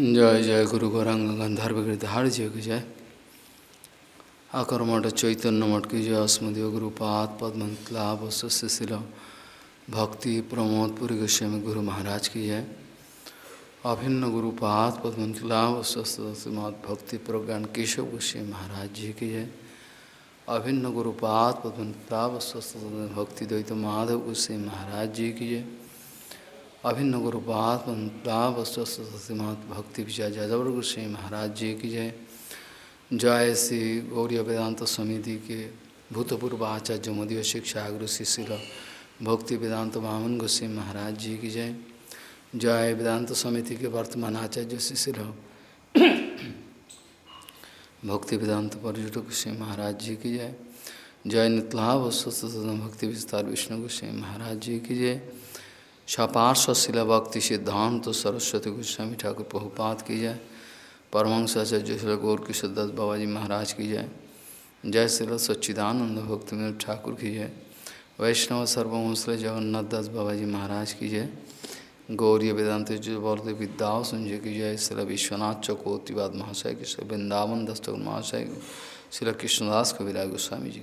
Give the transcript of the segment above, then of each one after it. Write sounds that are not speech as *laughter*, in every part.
जय जय गुरु गौरांग गंधर्व गिरधार जी की जय। आकर मठ चैतन्य मठ की जय अस्मदेव गुरुपाद पद्मलाभ शिल भक्ति, प्रमोद, पूरी गोस्वामी, गुरु महाराज की जय। अभिन्न गुरुपाद पद्म श्रीमद भक्ति, प्रज्ञान केशव गोस्वामी महाराज जी की जय। अभिन्न गुरुपाद स्वस्थ भक्ति द्वैत माधव गोस्वामी महाराज जी की जय। अभिन्न गुरुपाद श्रीमद भक्ति विजय जादवर गोस्वामी महाराज जी की जय। जय श्री गौरी वेदांत समिति के भूतपूर्व आचार्य मोदीय शिक्षा गुरु शिशिल भक्ति वेदांत वामन गोस्वामी महाराज जी की जय। जय वेदांत समिति के वर्तमान आचार्य शिशिल भक्ति वेदांत पर्यटक गोस्वामी महाराज जी की जय। जय नितलाभ भक्ति विस्तार विष्णु गोस्वामी महाराज जी की जय। सपार्श्व शिला भक्ति सिद्धांत तो सरस्वती गोस्वामी ठाकुर प्रभुपात की जय। परमंसाचार्य शिल गौर किशोर दत्त बाबा जी महाराज की जय। जय श्री सच्चिदानंद भक्ति ठाकुर की जय। वैष्णव सर्वमूसल जगन्नाथ दास बाबा जी महाराज की जय। गौरी वेदांत बलदेव विद्याव संजय की जय। शिल विश्वनाथ चकोतिवाद महाशय की वृंदावन दस्तक महाशय शिल कृष्णदास कविराज गोस्वामी जी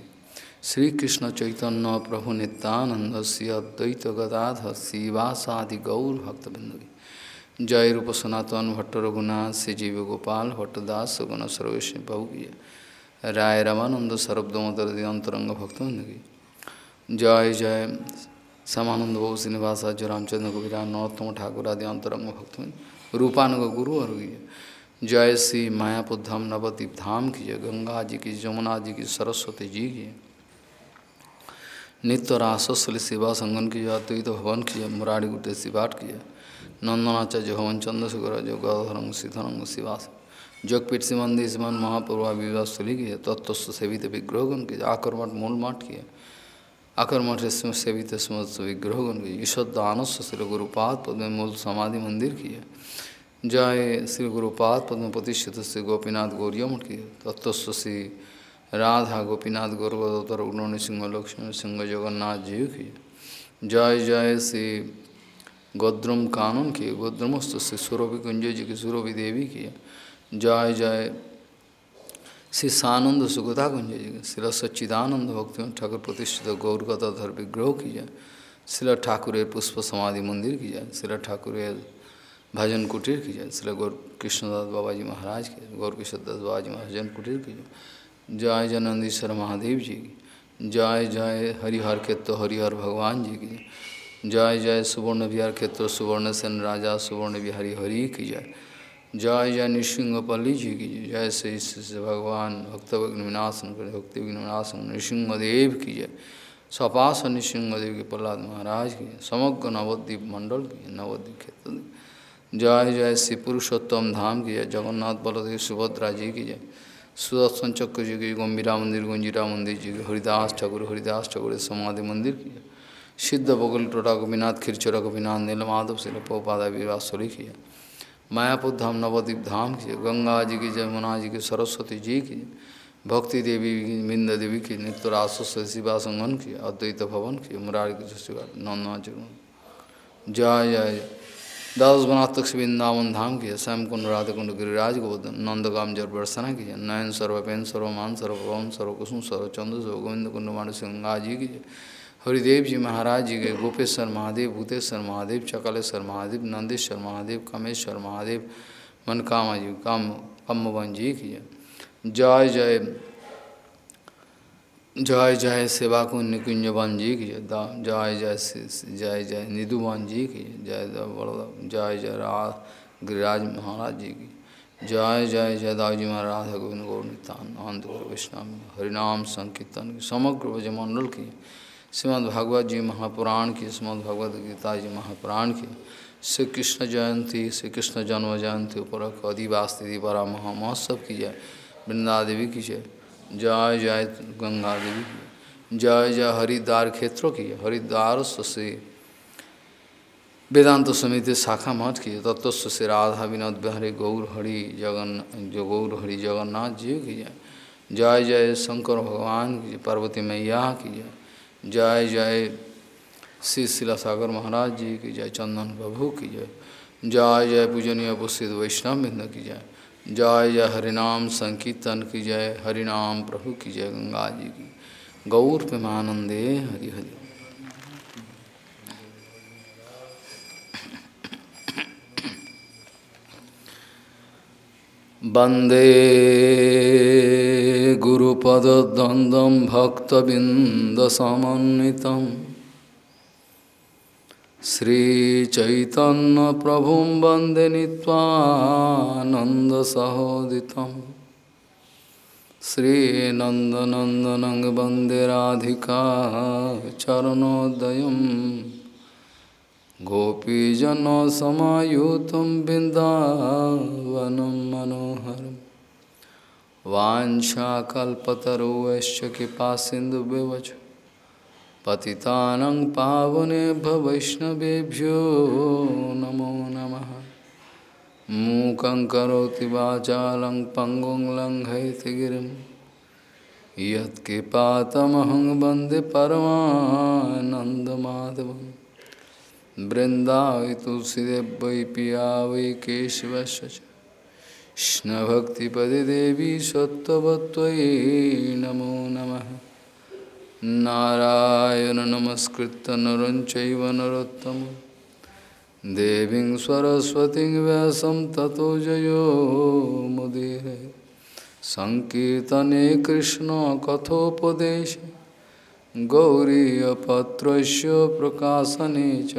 श्री कृष्ण चैतन्य प्रभु नित्यानंद श्री अद्वैत गदाधर श्रीवासादि गौर भक्तबिंद। जय रूप सनातन भट्ट रघुनाथ, श्री जीव गोपाल भट्टदास गुण सर्वेश की राय रमानंद सर्वदमोदर अंतरंग भक्तबिंद। की जय जय श्यामानंद बहु श्रीनिवास जय रामचंद्र कविरा नरोत्तम ठाकुर आदि अंतरंग भक्तबिंद। रूपानुग गुरु और जय श्री मायापुर धाम नवद्वीप धाम की जय। गंगा जी की जमुना जी की, सरस्वती जी की। नित्य रासस्वली शिवा संगन की अद्वैत भवन की मुरारी गुटे शिवाट की नंदनाचार्य भवन, चंद्रशेखर जो गौधरंग सीधरंग शिवास। जोगपीठ सिमन महाप्रभा विवाह स्थली की तत्व सेवित विग्रहगण की आकर मठ मूल मठ की मठ सेवित समस्त विग्रहगण की ईश्वर दानस्व श्री गुरुपाद पद्म मूल समाधि मंदिर की है जय श्री गुरुपाद पद्म प्रतिष्ठित श्री गोपीनाथ गौरिया मठ की तत्व श्री राधा गोपीनाथ गौरवोत्तर उग्न सिंह लक्ष्मण सिंह जगन्नाथ जी की। जय जय श्री गोद्रम कानून की गोद्रमस्त श्री सुरभि कुंज जी की, सुरभि देवी की। जय जय श्री सानंद सुगता कुंज जी की, श्री सच्चिदानंद भक्ति ठाकुर प्रतिष्ठित गौरगताधर विग्रह की जय। श्री ठाकुर पुष्प समाधि मंदिर की जय। श्री ठाकुर भजन कुटीर की जय। श्री गौर कृष्णदास बाबा जी महाराज की गौर किशोर दास बाबा कुटीर की जय। जय जनंदीश्वर महादेव जी की। जय जय हरिहर क्षेत्र हरिहर भगवान जी की। जय जय सुवर्ण विहार क्षेत्र सुवर्ण सेन राजा सुवर्ण बिहारी हरि की जय। जय जय नृसिंहपल्ली जी की जय। श्री श्री भगवान भक्त विनाशन भक्ति विनाशन नृसिंहदेव की जय। सपास नृसिंहदेव के प्रहलाद महाराज की समग्र नवद्वीप मंडल की नवद्वीप क्षेत्र जय जय श्री पुरुषोत्तम धाम की जय। जगन्नाथ बलदेव सुभद्रा जी की जय। सुदर्शन चक्र जी की गंभीरा मंदिर, गंजीरा मंदिर जी, हरिदास ठाकुर हरिदास ठाकुर समाधि मंदिर की सिद्ध बगल टोटा गोपीनाथ, खिरचोरा गोपीनाथ, नीलमाधव शिल पोपादा विवासुरी की मायापुर धाम नवद्वीप धाम की गंगा जी की जमुना जी की, सरस्वती जी की भक्ति देवी बिंद देवी की, नित्य रासस्व शिवा संगन की अद्वैत भवन की मुरारी की शिवा नंदना जय जय। द्वादश बनातक वृंदावन धाम की स्वयं कुंड राधा कुंड गिरिराज गोवर्धन नंदगाम जर वर्षना की नयन सर्वपेन सर्वमान सर्वभवन सर्वकुसुम सर्वचंद्र सर्व गोविंद कुंड मानस गंगा जी की हरिदेव जी महाराज जी के गोपेश्वर महादेव भूतेश्वर महादेव चकलेश्वर महादेव नंदेश्वर महादेव कमेश्वर महादेव मनकामा जी काम कम्मवन जी की जय जय जय जय सेवा कुंज निकुंजवन जी की जय। जय जय जय निधुवन जी की जय। जय जय जय रा गिरिराज महाराज जी की जय। जय जय दाऊ जी महाराज गोविंद, गौर नितान आनंद वैष्णव, हरिनाम, संकीर्तन की समग्र ब्रजमंडल की श्रीमद् भागवत जी महापुराण की, श्रीमद् भगवद गीता जी महापुराण की श्री कृष्ण जयंती श्री कृष्ण जन्म जयंती, उपरक अधिवास तिथि बड़ा महामहोत्सव की जय। वृंदा देवी की जय। जय जय गंगा देवी की। जय जय हरिद्वार क्षेत्रों की। हरिद्वार से वेदांत समिति शाखा मठ की। तत्व से राधा, विनोद, बिहारी, गौर, हरि, जगन, जो गौर, हरि, जगन्नाथ जी की जय। जय जय शंकर भगवान की पार्वती मैया की जय। जय जय श्री शिला सागर महाराज जी की जय। चंदन प्रभु की जय। जय जय पूजनीय उपस्थित वैष्णव बिंद की जय। जय जय हरिनाम संकीर्तन की जय हरिनाम प्रभु की जय गंगा जी की। गौर प्रेमानंदे हरि हरि। वंदे गुरुपदद्वन्द्वं भक्तबिन्दसमन्वितम्। श्रीचैतन्यप्रभुं वंदे नीत्वानन्दसहोदितं श्रीनन्दनन्दनं वंदे राधिका चरणोदयम् गोपीजनसमायुतं बिन्दावनं मनोहरं। वाञ्छाकल्पतरुश्च कृपासिन्धुव्यवच पतितानं पावनेभ्य वैष्णवेभ्यो नमो नमः। मूकं करोति वाचालं पङ्गुं लङ्घयतिगिरिं यत्कृपातमहं वंदे परमानन्दमाधवम् वृंदावि तुलसीदेव वै पिया वै कृष्णभक्तिपदे देवी सत्वत्वयि नमो नमः। नारायण नमस्कृत नर चैव देवीं सरस्वतीं व्यासं ततो जयो मुदीरे। सङ्कीर्तने कृष्णकथोपदेशे गौरीयपत्रस्य प्रकाशने च।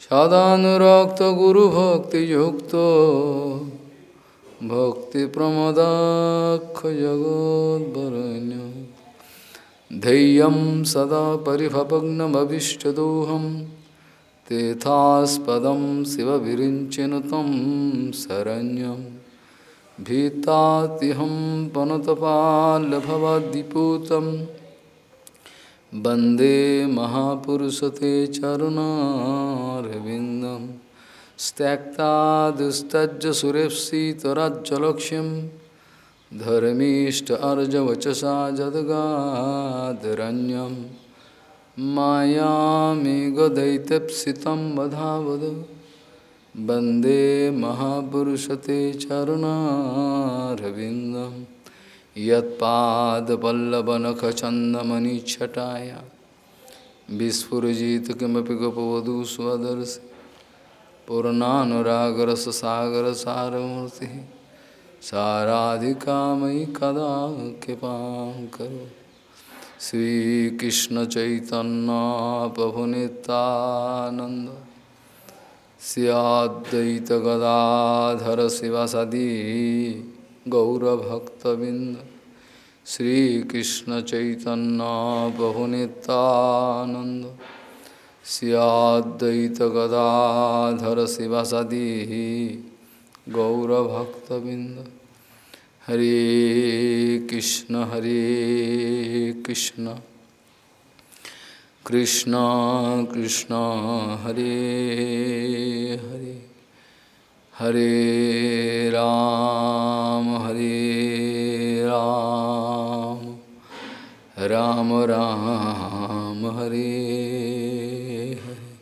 सदानुरक्तगुरुभक्तियुक्तो भक्तिप्रमदाक्षजगोद्वरण्य धैर्यं सदा परिभवग्नमभिष्टदोहं तेथास्पदं शिवविरिञ्चनु तं शरण्यं। भीतातिहं पनतपाल्यभवद्दिपूतम् वंदे महापुरुषते चरुणारविन्दं। त्यक्ता दुस्तज्ज सुरेप्सितराज्जलक्ष्यं धर्मीष्ट अर्जवचसा जदगादरण्यं मायामेघदैत्यप्सितं वधावद। वंदे महापुरुषते चरुणारविन्दम् यत्पादपल्लवनखचन्दमणिच्छटाया विस्फुरजित किमपि गपवधू स्वदर्श पूर्णानुरागरससागरसारमूर्तिः। साराधिका मयि कदा कृपां करो श्रीकृष्णचैतन्यप्रभुनितानन्द स्याद्वैतगदाधर शिवसदी गौरभक्तबिंद श्रीकृष्ण चैतन्य बहुनितानंद सियाद्वैत गदाधर शिवसदी गौरभक्तबिंद हरे कृष्ण हरे कृष्ण। कृष्ण कृष्ण, हरे हरे। हरे राम हरे राम। राम राम, हरे हरे।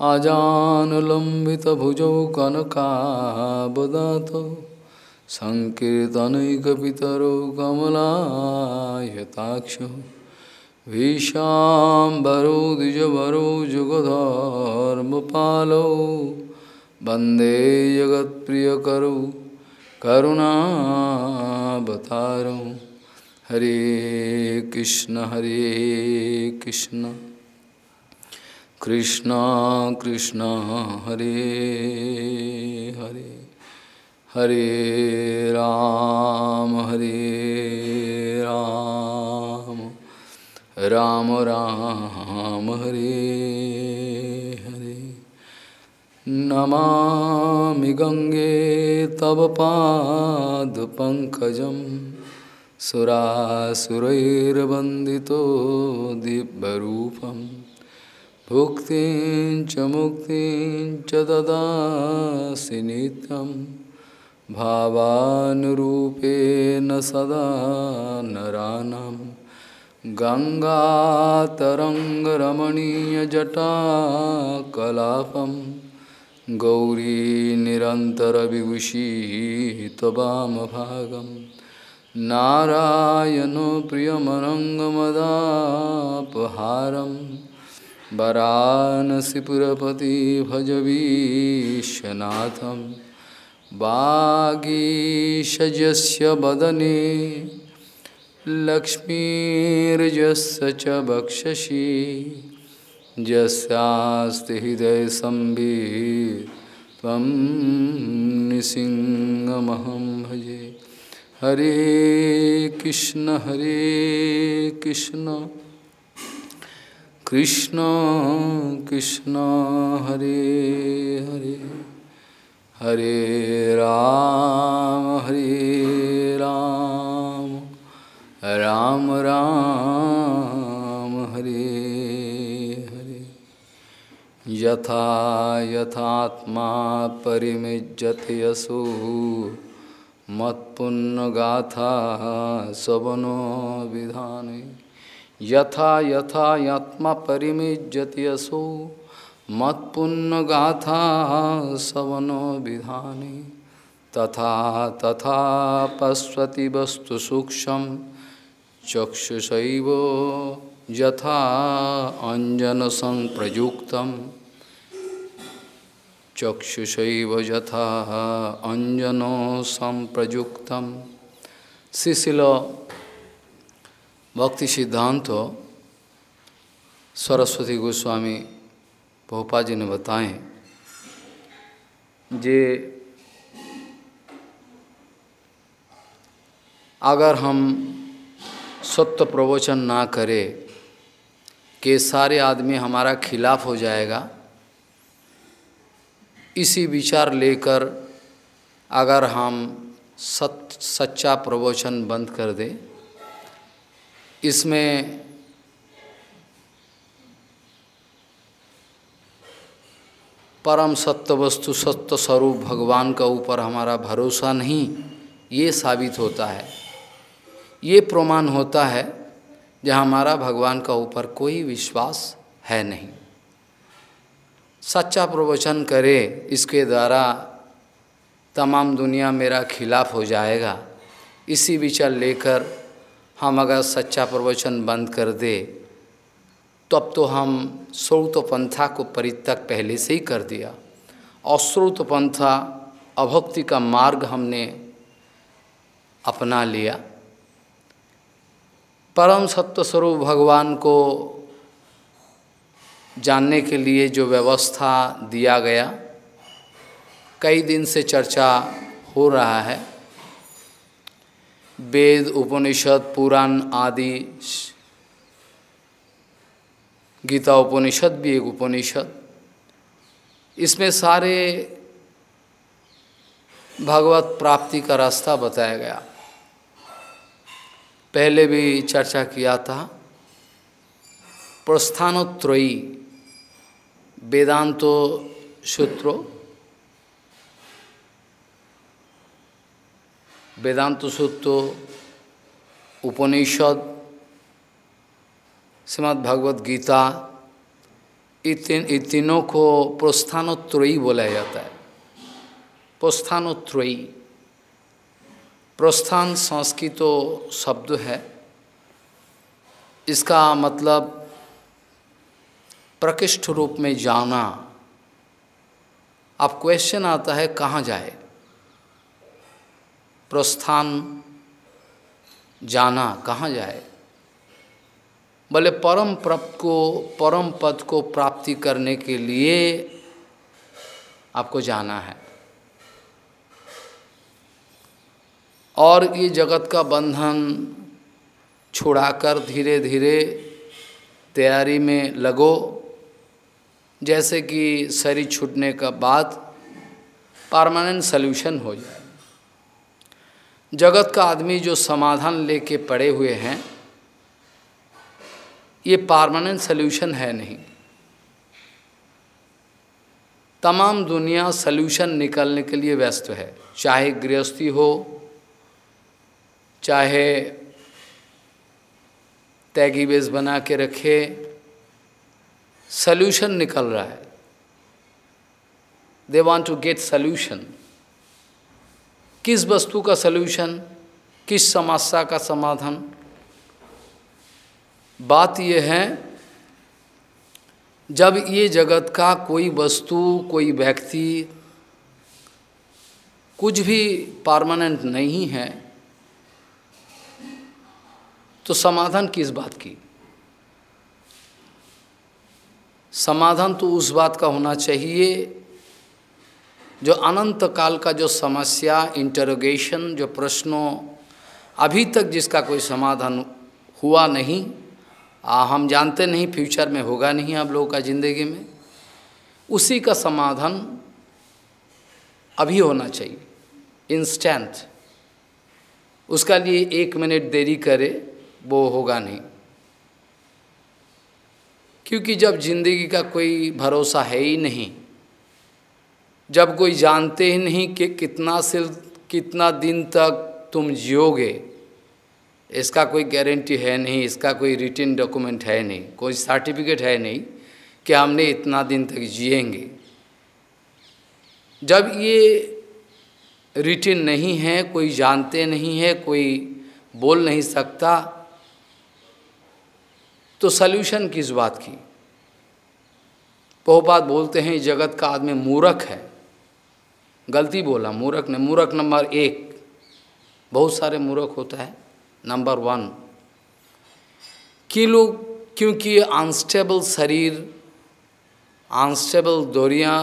आजानुलम्बितभुजौ कनकाबदातौ। सङ्कीर्तनैकपितरौ कमलायताक्षौ। जुगधर्मपालौ वंदे जगत प्रिय करु करुणावतारौ। हरे कृष्ण हरे कृष्ण। कृष्ण कृष्ण, हरे हरे। हरे राम हरे राम। राम राम, हरे नमामि गङ्गे तव पादपङ्कजं सुरासुरैर्वन्दितो दिव्यरूपं। भुक्तिं च मुक्तिं च ददासि नित्यं भावानुरूपेण सदा नरानं गङ्गातरङ्गरमणीयजटाकलापम् गौरी निरन्तरविभूषी त्ववामभागं नारायणो प्रियमनङ्गमदापहारं वरानसिपुरपति भजवीशनाथं वागीषजस्य वदने लक्ष्मीर्जस्य च वक्षसि यस्यास्ति हृदय तम निसिंहमहं भजे। हरे कृष्ण हरे कृष्ण। कृष्ण कृष्ण, हरे हरे। हरे राम हरे राम। राम राम, हरे हरे। यथा, यथात्मा परिमिज्यते यसो मत्पुण्यगाथा सवनो विधान। यथा यथा आत्मा परिमिज्यते यसो मत्पुण्यगाथा सवनो विधान। तथा तथा पश्वति वस्तु सूक्ष्म चक्षुषैव यथा अंजन संप्रयुक्तम चक्षुषैव यथा अंजनो संप्रयुक्तम। शिशिल भक्ति सिद्धांत सरस्वती गोस्वामी भोपा जी ने बताए, जे अगर हम सत्य प्रवचन ना करें, कि सारे आदमी हमारा खिलाफ हो जाएगा, इसी विचार लेकर अगर हम सत, सच्चा प्रवचन बंद कर दें, इसमें परम सत्य वस्तु सत्य स्वरूप भगवान का ऊपर हमारा भरोसा नहीं, ये साबित होता है। ये प्रमाण होता है जहाँ हमारा भगवान का ऊपर कोई विश्वास है नहीं। सच्चा प्रवचन करे, इसके द्वारा तमाम दुनिया मेरा खिलाफ हो जाएगा। इसी विचार लेकर हम अगर सच्चा प्रवचन बंद कर दे तब तो हम श्रोत पंथा को परित्यक पहले से ही कर दिया। और पंथा अभक्ति का मार्ग हमने अपना लिया। परम सत्य स्वरूप भगवान को जानने के लिए जो व्यवस्था दिया गया, कई दिन से चर्चा हो रहा है। वेद, उपनिषद, पुराण आदि गीता उपनिषद भी एक उपनिषद। इसमें सारे भगवत प्राप्ति का रास्ता बताया गया। पहले भी चर्चा किया था। प्रस्थानोत्रोयी वेदांतो सूत्रो। वेदांत सूत्र, उपनिषद श्रीमद् भगवद गीता इन तीनों को प्रस्थानोत्रोयी बोला जाता है। प्रस्थानोत्रोयी प्रस्थान संस्कृत शब्द है। इसका मतलब प्रकृष्ठ रूप में जाना। अब क्वेश्चन आता है, कहाँ जाए? प्रस्थान जाना, कहाँ जाए? बोले परम पद को, परम पद को प्राप्ति करने के लिए आपको जाना है। और ये जगत का बंधन छुड़ाकर धीरे धीरे तैयारी में लगो, जैसे कि शरीर छूटने का बाद परमानेंट सल्यूशन हो जाए। जगत का आदमी जो समाधान लेके पड़े हुए हैं ये परमानेंट सल्यूशन है नहीं। तमाम दुनिया सल्यूशन निकलने के लिए व्यस्त है। चाहे गृहस्थी हो, चाहे तैगी बेस बना के रखे सल्यूशन निकल रहा है। They want to get solution किस वस्तु का सल्यूशन किस समस्या का समाधान बात यह है, जब ये जगत का कोई वस्तु, कोई व्यक्ति कुछ भी परमानेंट नहीं है तो समाधान किस बात की? समाधान तो उस बात का होना चाहिए, जो अनंत काल का जो समस्या इंटरोगेशन जो प्रश्नों, अभी तक जिसका कोई समाधान हुआ नहीं आ, हम जानते नहीं फ्यूचर में होगा नहीं आप लोगों का ज़िंदगी में। उसी का समाधान अभी होना चाहिए इंस्टेंट उसका लिए एक मिनट देरी करे वो होगा नहीं। क्योंकि जब ज़िंदगी का कोई भरोसा है ही नहीं जब कोई जानते ही नहीं कि कितना से कितना दिन तक तुम जियोगे इसका कोई गारंटी है नहीं, इसका कोई रिटर्न डॉक्यूमेंट है नहीं, कोई सर्टिफिकेट है नहीं कि हमने इतना दिन तक जिएँगे। जब ये रिटर्न नहीं है, कोई जानते नहीं है, कोई बोल नहीं सकता तो सल्यूशन किस बात की? बहुपात बोलते हैं जगत का आदमी मूरख है। गलती बोला, मूर्ख ने, मूरख नंबर एक, बहुत सारे मूर्ख होता है। नंबर वन कि लोग क्योंकि अनस्टेबल शरीर अनस्टेबल दोरियाँ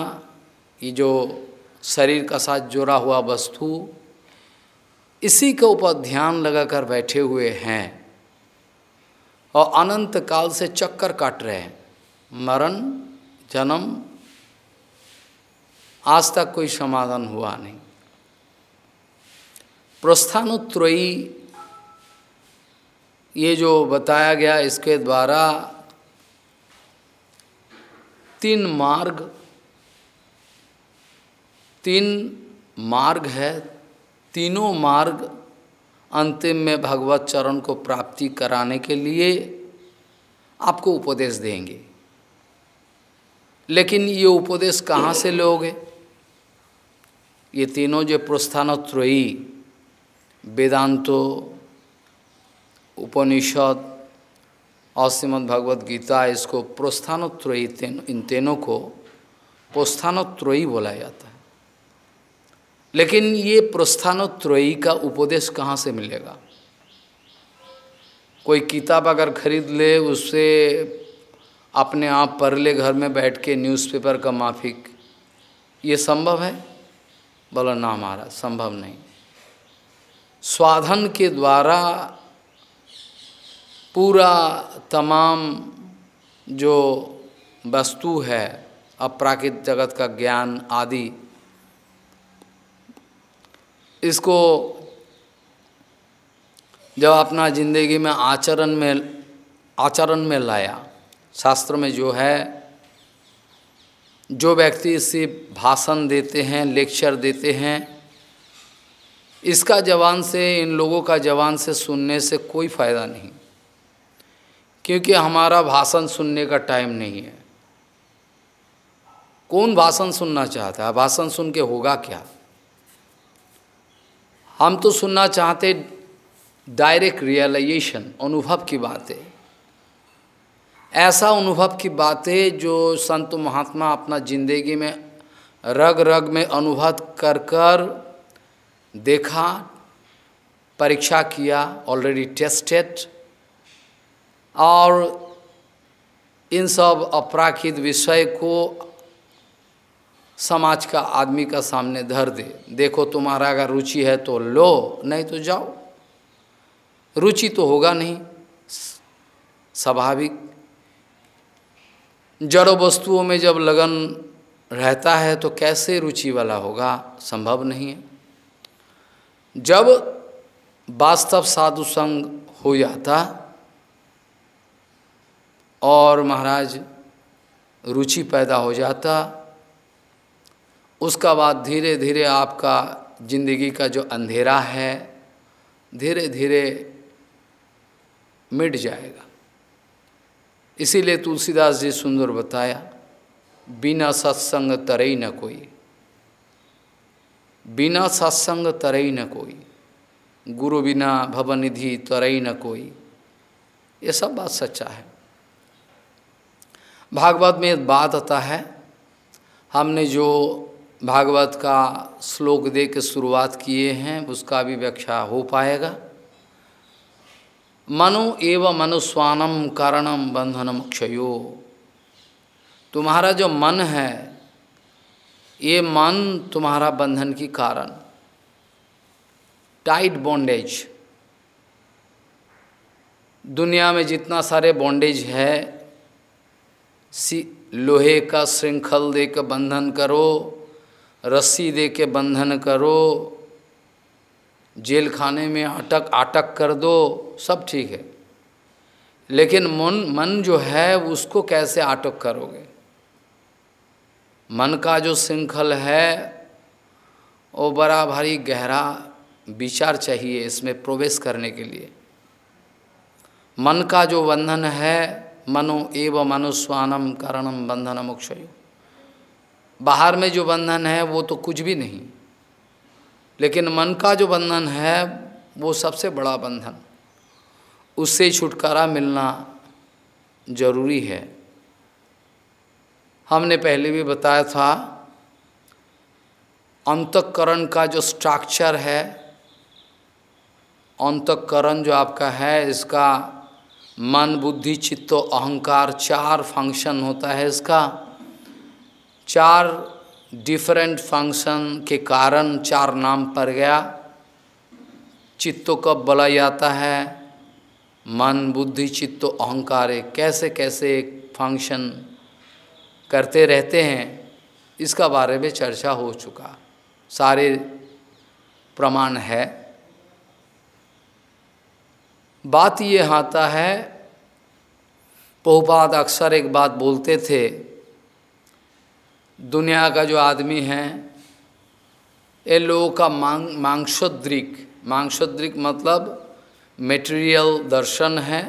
ये जो शरीर का साथ जोड़ा हुआ वस्तु, इसी के ऊपर ध्यान लगाकर बैठे हुए हैं और अनंत काल से चक्कर काट रहे हैं। मरण, जन्म, आज तक कोई समाधान हुआ नहीं। प्रस्थानोत्रोयी ये जो बताया गया इसके द्वारा तीन मार्ग तीन मार्ग है, तीनों मार्ग अंतिम में भगवत चरण को प्राप्ति कराने के लिए आपको उपदेश देंगे। लेकिन ये उपदेश कहाँ से लोगे? ये तीनों जो प्रस्थानोत्रोयी वेदांतो उपनिषद और श्रीमद भगवद गीता, इसको प्रोस्थानोत्रोयी इन तीनों को प्रोस्थानोत्रोयी बोला जाता है। लेकिन ये प्रोस्थानोत्रोयी का उपदेश कहाँ से मिलेगा? कोई किताब अगर खरीद ले उससे अपने आप पढ़ ले घर में बैठ के न्यूज़पेपर का माफिक, ये संभव है? बोला, ना हमारा संभव नहीं। स्वाधन के द्वारा पूरा तमाम जो वस्तु है, अपराकृत जगत का ज्ञान आदि, इसको जब अपना ज़िंदगी में आचरण में आचरण में लाया, शास्त्र में जो है, जो व्यक्ति इसे भाषण देते हैं, लेक्चर देते हैं, इसका जवान से, इन लोगों का जवान से सुनने से कोई फ़ायदा नहीं। क्योंकि हमारा भाषण सुनने का टाइम नहीं है। कौन भाषण सुनना चाहता है? भाषण सुन के होगा क्या? हम तो सुनना चाहते डायरेक्ट रियलाइजेशन अनुभव की बातें। ऐसा अनुभव की बातें जो संत महात्मा अपना ज़िंदगी में रग रग में अनुभव कर कर देखा, परीक्षा किया ऑलरेडी टेस्टेड और इन सब अपराखित विषय को समाज का आदमी का सामने धर दे। देखो तुम्हारा अगर रुचि है तो लो, नहीं तो जाओ। रुचि तो होगा नहीं। स्वाभाविक। जड़ वस्तुओं में जब लगन रहता है तो कैसे रुचि वाला होगा? संभव नहीं है। जब वास्तव साधु संग हो जाता और महाराज रुचि पैदा हो जाता। उसका बाद धीरे धीरे आपका ज़िंदगी का जो अंधेरा है धीरे धीरे मिट जाएगा। इसीलिए तुलसीदास जी सुंदर बताया, बिना सत्संग तरई न कोई। बिना सत्संग तरई न कोई। गुरु बिना भवनिधि तरई न कोई। ये सब बात सच्चा है। भागवत में बात आता है। हमने जो भागवत का श्लोक दे के शुरुआत किए हैं, उसका भी व्याख्या हो पाएगा। मनु एव मनुस्वानम कारणम बंधनम क्षयो। तुम्हारा जो मन है, ये मन तुम्हारा बंधन की कारण। टाइट बॉन्डेज दुनिया में जितना सारे बॉन्डेज है लोहे का श्रृंखल दे के बंधन करो, रस्सी दे के बंधन करो जेल खाने में अटक अटक कर दो, सब ठीक है। लेकिन मन मन जो है, उसको कैसे अटक करोगे? मन का जो श्रृंखल है, वो बड़ा भारी गहरा विचार चाहिए इसमें प्रवेश करने के लिए। मन का जो बंधन है मनो एव मनुस्वानम कारणम बंधन मोक्षय बाहर में जो बंधन है, वो तो कुछ भी नहीं। लेकिन मन का जो बंधन है, वो सबसे बड़ा बंधन। उससे छुटकारा मिलना ज़रूरी है। हमने पहले भी बताया था, अंतकरण का जो स्ट्रक्चर है, अंतकरण जो आपका है, इसका मन, बुद्धि, चित्तो अहंकार चार फ़ंक्शन होता है इसका। चार डिफरेंट फ़ंक्शन के कारण चार नाम पड़ गया। चित्तों कब बोला जाता है मन, बुद्धि, चित्तो अहंकार। कैसे कैसे फ़ंक्शन करते रहते हैं, इसका बारे में चर्चा हो चुका। सारे प्रमाण है। बात ये आता है पहुपात अक्सर एक बात बोलते थे, दुनिया का जो आदमी है, ये लोगों का मांग मांसोद्रिक मांसोद्रिक मतलब मेटेरियल दर्शन है,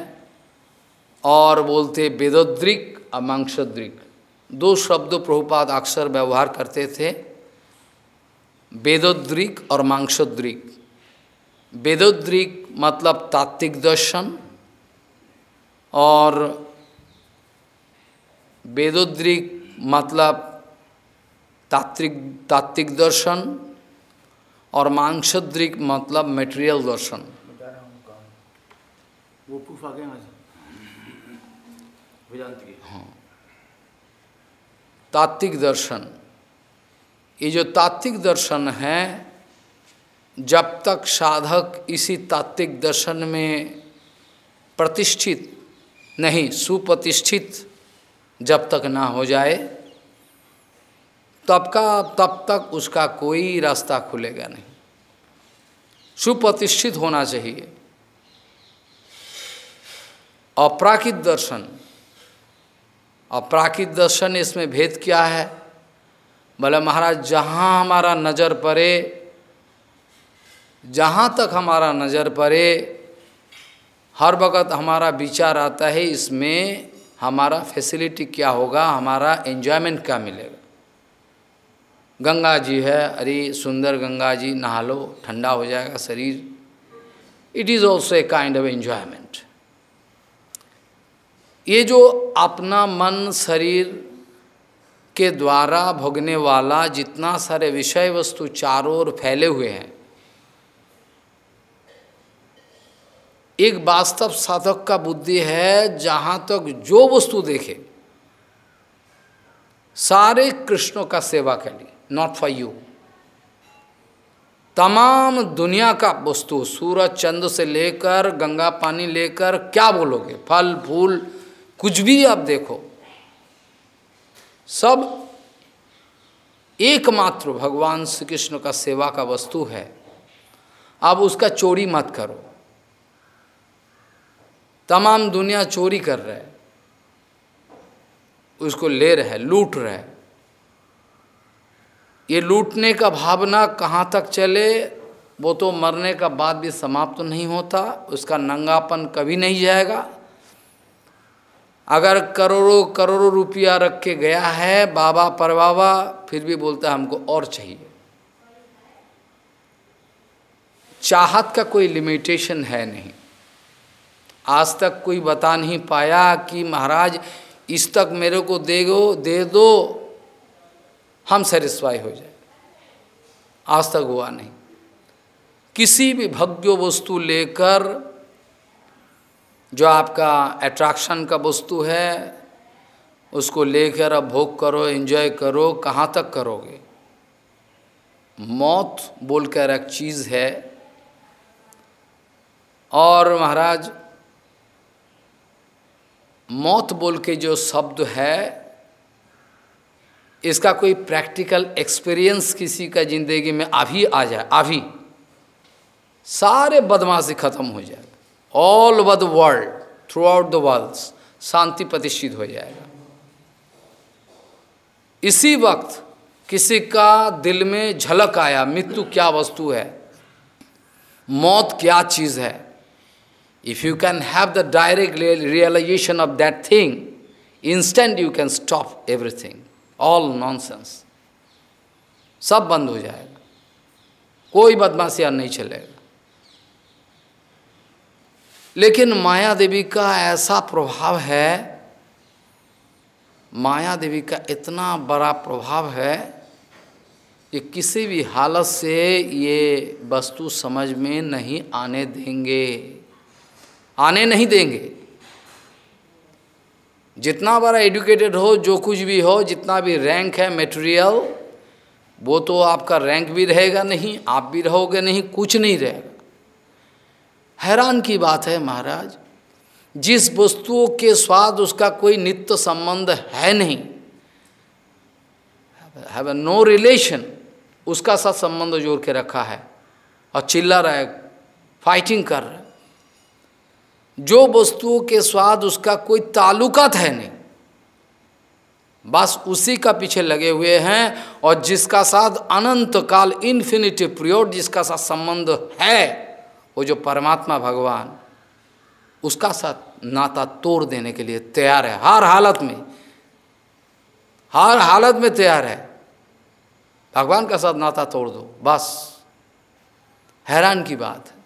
और बोलते वेदोद्रिक और मांसोद्रिक दो शब्द प्रभुपाद अक्सर व्यवहार करते थे, वेदोद्रिक और मांसोद्रिक वेदोद्रिक मतलब तात्विक दर्शन और वेदोद्रिक मतलब तात्विक तात्विक दर्शन और मांसोद्रिक मतलब मेटेरियल दर्शन। हाँ। तात्विक दर्शन। ये जो तात्विक दर्शन है जब तक साधक इसी तात्विक दर्शन में प्रतिष्ठित नहीं, सुप्रतिष्ठित जब तक ना हो जाए, तब का, तब तक उसका कोई रास्ता खुलेगा नहीं। सुप्रतिष्ठित होना चाहिए। अपराकित दर्शन। अपराकित दर्शन इसमें भेद क्या है? बोले, महाराज, जहाँ हमारा नज़र पड़े जहाँ तक हमारा नज़र पड़े, हर वक्त हमारा विचार आता है, इसमें हमारा फैसिलिटी क्या होगा, हमारा एन्जॉयमेंट क्या मिलेगा। गंगा जी है, अरे सुंदर गंगा जी, नहा लो, ठंडा हो जाएगा शरीर। It is also a kind of enjoyment ये जो अपना मन, शरीर के द्वारा भोगने वाला जितना सारे विषय वस्तु चारों ओर फैले हुए हैं एक वास्तव साधक का बुद्धि है, जहाँ तक जो वस्तु देखे। सारे कृष्णों का सेवा के लिए नॉट फॉर यू तमाम दुनिया का वस्तु, सूरज, चंद्र से लेकर, गंगा पानी लेकर, क्या बोलोगे? फल, फूल, कुछ भी आप देखो। सब एकमात्र भगवान श्री कृष्ण का सेवा का वस्तु है। अब उसका चोरी मत करो। तमाम दुनिया चोरी कर रहे उसको ले रहे लूट रहे ये लूटने का भावना कहाँ तक चले, वो तो मरने का बाद भी समाप्त तो नहीं होता, उसका नंगापन कभी नहीं जाएगा। अगर करोड़ों करोड़ों रुपया रख के गया है, बाबा पर बाबा फिर भी बोलता है, हमको और चाहिए। चाहत का कोई लिमिटेशन है नहीं। आज तक कोई बता नहीं पाया कि महाराज, इस तक मेरे को दे दो दे दो, हम सेटिस्फाई हो जाए। आज तक हुआ नहीं। किसी भी भव्य वस्तु लेकर, जो आपका अट्रैक्शन का वस्तु है, उसको लेकर अब भोग करो एंजॉय करो, कहाँ तक करोगे? मौत बोलकर एक चीज़ है। और महाराज मौत बोल के जो शब्द है, इसका कोई प्रैक्टिकल एक्सपीरियंस किसी का ज़िंदगी में अभी आ जाए, अभी। सारे बदमाशी खत्म हो जाए। All over the world throughout the world शांति प्रतिष्ठित हो जाएगा। इसी वक्त किसी का दिल में झलक आया, मृत्यु क्या वस्तु है? मौत क्या चीज़ है? If you can have the direct realization of that thing instant you can stop everything all nonsense सब बंद हो जाएगा। कोई बदमाशियाँ नहीं चलेगा। लेकिन माया देवी का ऐसा प्रभाव है, माया देवी का इतना बड़ा प्रभाव है कि किसी भी हालत से ये वस्तु समझ में नहीं आने देंगे। आने नहीं देंगे। जितना बड़ा एडुकेटेड हो जो कुछ भी हो, जितना भी रैंक है मटेरियल वो तो आपका रैंक भी रहेगा नहीं, आप भी रहोगे नहीं, कुछ नहीं रहेगा। हैरान की बात है महाराज, जिस वस्तुओं के स्वाद उसका कोई नित्य संबंध है नहीं हैव नो रिलेशन उसका साथ संबंध जोड़ के रखा है और चिल्ला रहा है फाइटिंग कर रहा है। जो वस्तुओं के स्वाद उसका कोई ताल्लुकात है नहीं। बस उसी का पीछे लगे हुए हैं और जिसका साथ अनंत काल इन्फिनिटी प्रियोड जिसका साथ संबंध है, वो जो परमात्मा भगवान, उसका साथ नाता तोड़ देने के लिए तैयार है। हर हालत में, हर हालत में तैयार है। भगवान का साथ नाता तोड़ दो, बस। हैरान की बात है।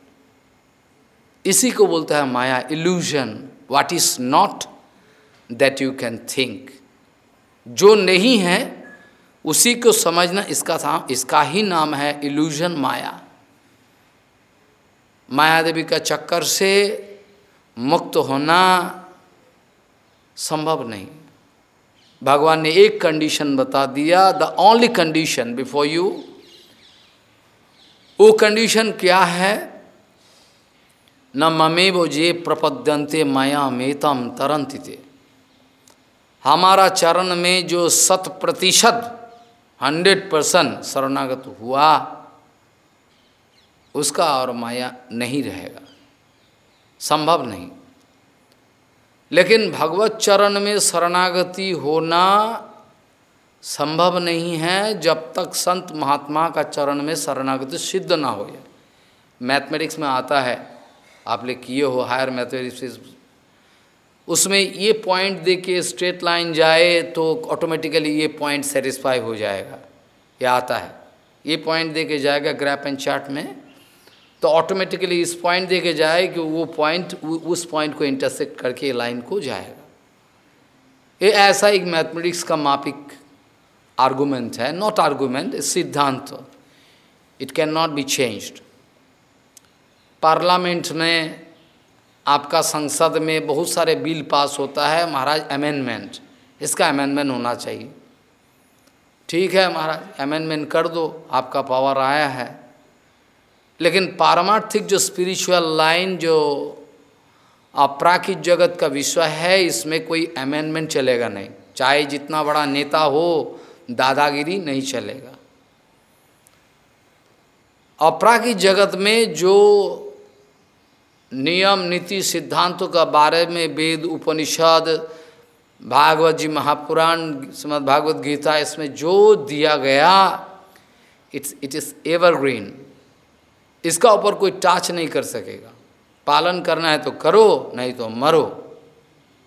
इसी को बोलता है माया illusion what is not that you can think जो नहीं है, उसी को समझना, इसका था, इसका ही नाम है इल्यूजन माया. माया देवी का चक्कर से मुक्त होना संभव नहीं. भगवान ने एक कंडीशन बता दिया the only condition before you वो कंडीशन क्या है? न ममेव जे प्रपद्यंते माया मेतम तरंतिते हमारा चरण में जो शत प्रतिशत, हंड्रेड परसेंट शरणागत हुआ, उसका और माया नहीं रहेगा। संभव नहीं। लेकिन भगवत चरण में शरणागति होना संभव नहीं है जब तक संत महात्मा का चरण में शरणागति सिद्ध ना हो जाए। मैथमेटिक्स में आता है आप लोग किए हो हायर मैथमेटिक्स उसमें ये पॉइंट दे के स्ट्रेट लाइन जाए तो ऑटोमेटिकली ये पॉइंट सेटिस्फाई हो जाएगा, ये आता है। ये पॉइंट दे के जाएगा ग्रैप एंड चार्ट में तो ऑटोमेटिकली इस पॉइंट दे के जाए कि वो पॉइंट उस पॉइंट को इंटरसेक्ट करके लाइन को जाएगा। ये ऐसा एक मैथमेटिक्स का मापिक आर्गूमेंट है नॉट आर्गूमेंट सिद्धांत। It can not be changed parliament में आपका संसद में बहुत सारे बिल पास होता है, महाराज अमेंडमेंट इसका अमेंडमेंट होना चाहिए। ठीक है, महाराज अमेंडमेंट कर दो, आपका पावर आया है। लेकिन पारमार्थिक जो स्पिरिचुअल लाइन जो अपराकित जगत का विषय है, इसमें कोई अमेंडमेंट चलेगा नहीं। चाहे जितना बड़ा नेता हो, दादागिरी नहीं चलेगा। अपराकित जगत में जो नियम, नीति, सिद्धांतों का बारे में वेद, उपनिषद, भागवत जी महापुराण, श्रीमद भागवत गीता, इसमें जो दिया गया इट्स इट इज़ एवरग्रीन इसका ऊपर कोई टाच नहीं कर सकेगा। पालन करना है तो करो, नहीं तो मरो।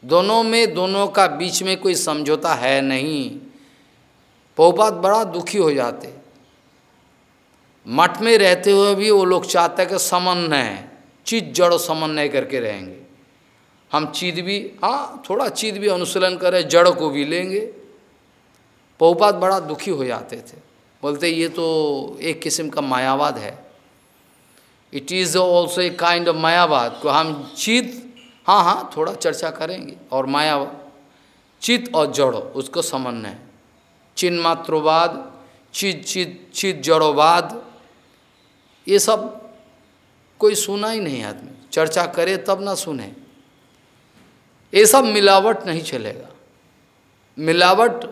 दोनों में, दोनों का बीच में कोई समझौता है नहीं। पोपात बड़ा दुखी हो जाते। मठ में रहते हुए भी वो लोग चाहते हैं कि समन्वय चित जड़ समन्वय करके रहेंगे। हम चीज़ भी हाँ थोड़ा चीज़ भी अनुशीलन करें, जड़ को भी लेंगे। पहुपात बड़ा दुखी हो जाते थे। बोलते, ये तो एक किस्म का मायावाद है। It is also a kind of मायावाद को हम चित हाँ हाँ थोड़ा चर्चा करेंगे। और माया, चित और जड़ो, उसको समन्वय। चिन्ह मात्रोवाद चित चित चित जड़ोवाद, ये सब कोई सुना ही नहीं आदमी। चर्चा करे तब ना सुने। ये सब मिलावट नहीं चलेगा। मिलावट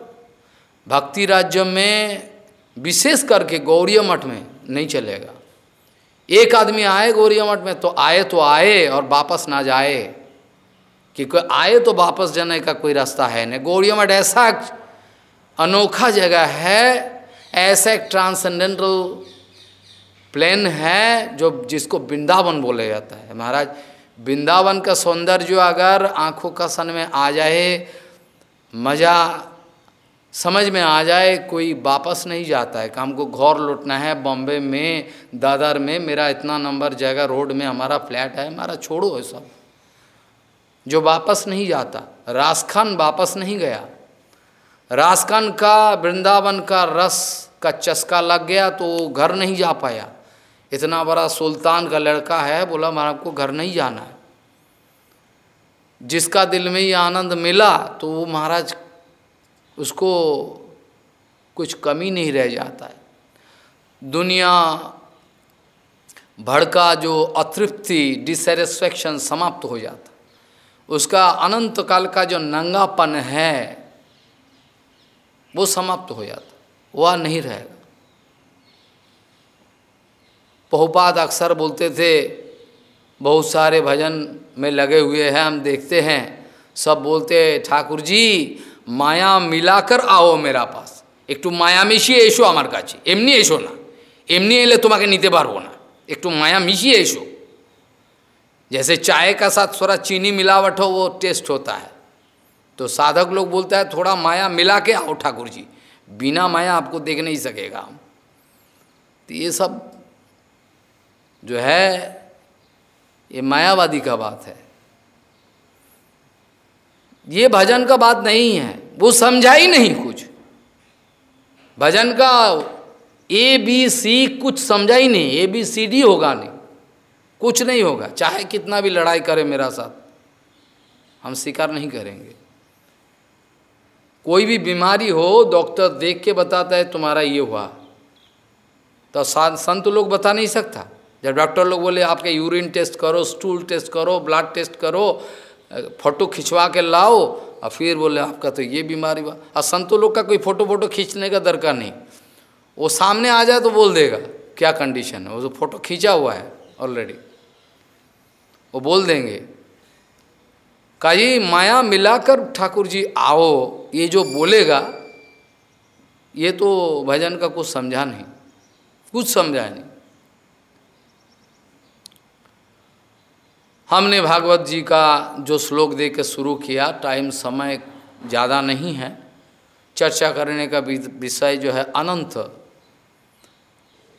भक्ति राज्य में विशेष करके गौरी मठ में नहीं चलेगा। एक आदमी आए गौरी मठ में तो आए तो आए और वापस ना जाए। कि कोई आए तो वापस जाने का कोई रास्ता है नहीं। गौरी मठ ऐसा अनोखा जगह है, ऐसा एक ट्रांसेंडेंटल प्लेन है जो जिसको वृंदावन बोला जाता है। महाराज, वृंदावन का सौंदर्य अगर आँखों का सन में आ जाए, मज़ा समझ में आ जाए, कोई वापस नहीं जाता है। कि हमको घर लौटना है बॉम्बे में, दादर में, मेरा इतना नंबर जगह रोड में हमारा फ्लैट है, हमारा छोड़ो है सब। जो वापस नहीं जाता रासखान वापस नहीं गया। रासखान का, वृंदावन का रस का चस्का लग गया तो घर नहीं जा पाया। इतना बड़ा सुल्तान का लड़का है, बोला, मैं आपको घर नहीं जाना है। जिसका दिल में ये आनंद मिला तो वो महाराज, उसको कुछ कमी नहीं रह जाता है। दुनिया भड़ का जो अतृप्ति डिससेटिस्फैक्शन समाप्त हो जाता उसका अनंत काल का जो नंगापन है, वो समाप्त हो जाता वह नहीं रहेगा। बहुपात अक्सर बोलते थे बहुत सारे भजन में लगे हुए हैं हम देखते हैं सब बोलते ठाकुर जी माया मिलाकर आओ मेरा पास एक तो माया मिशिए एसो আমার কাছে এমনি এসো না এমনি এলে তোমাকে নিতে পারবো না একটু माया मिशिए एसो जैसे चाय का साथ थोड़ा चीनी मिलावट हो वो टेस्ट होता है तो साधक लोग बोलता है थोड़ा माया मिला के आओ ठाकुर जी बिना माया आपको देख नहीं सकेगा हम तो ये सब जो है, ये मायावादी का बात है। ये भजन का बात नहीं है, वो समझा ही नहीं कुछ। भजन का ए बी सी कुछ समझा ही नहीं ए बी सी डी होगा नहीं। कुछ नहीं होगा, चाहे कितना भी लड़ाई करे मेरा साथ, हम स्वीकार नहीं करेंगे। कोई भी बीमारी हो, डॉक्टर देख के बताता है, तुम्हारा ये हुआ। तो संत लोग बता नहीं सकता। जब डॉक्टर लोग बोले, आपके यूरिन टेस्ट करो, स्टूल टेस्ट करो, ब्लड टेस्ट करो फ़ोटो खिंचवा के लाओ। और फिर बोले, आपका तो ये बीमारी हुआ और संतों लोग का कोई फ़ोटो फ़ोटो खींचने का दरकार नहीं। वो सामने आ जाए तो बोल देगा, क्या कंडीशन है? वो तो फ़ोटो खींचा हुआ है ऑलरेडी वो बोल देंगे, कही माया मिलाकर ठाकुर जी आओ, ये जो बोलेगा, ये तो भजन का कुछ समझा नहीं, कुछ समझा नहीं। हमने भागवत जी का जो श्लोक दे के शुरू किया, टाइम समय ज़्यादा नहीं है। चर्चा करने का विषय जो है अनंत।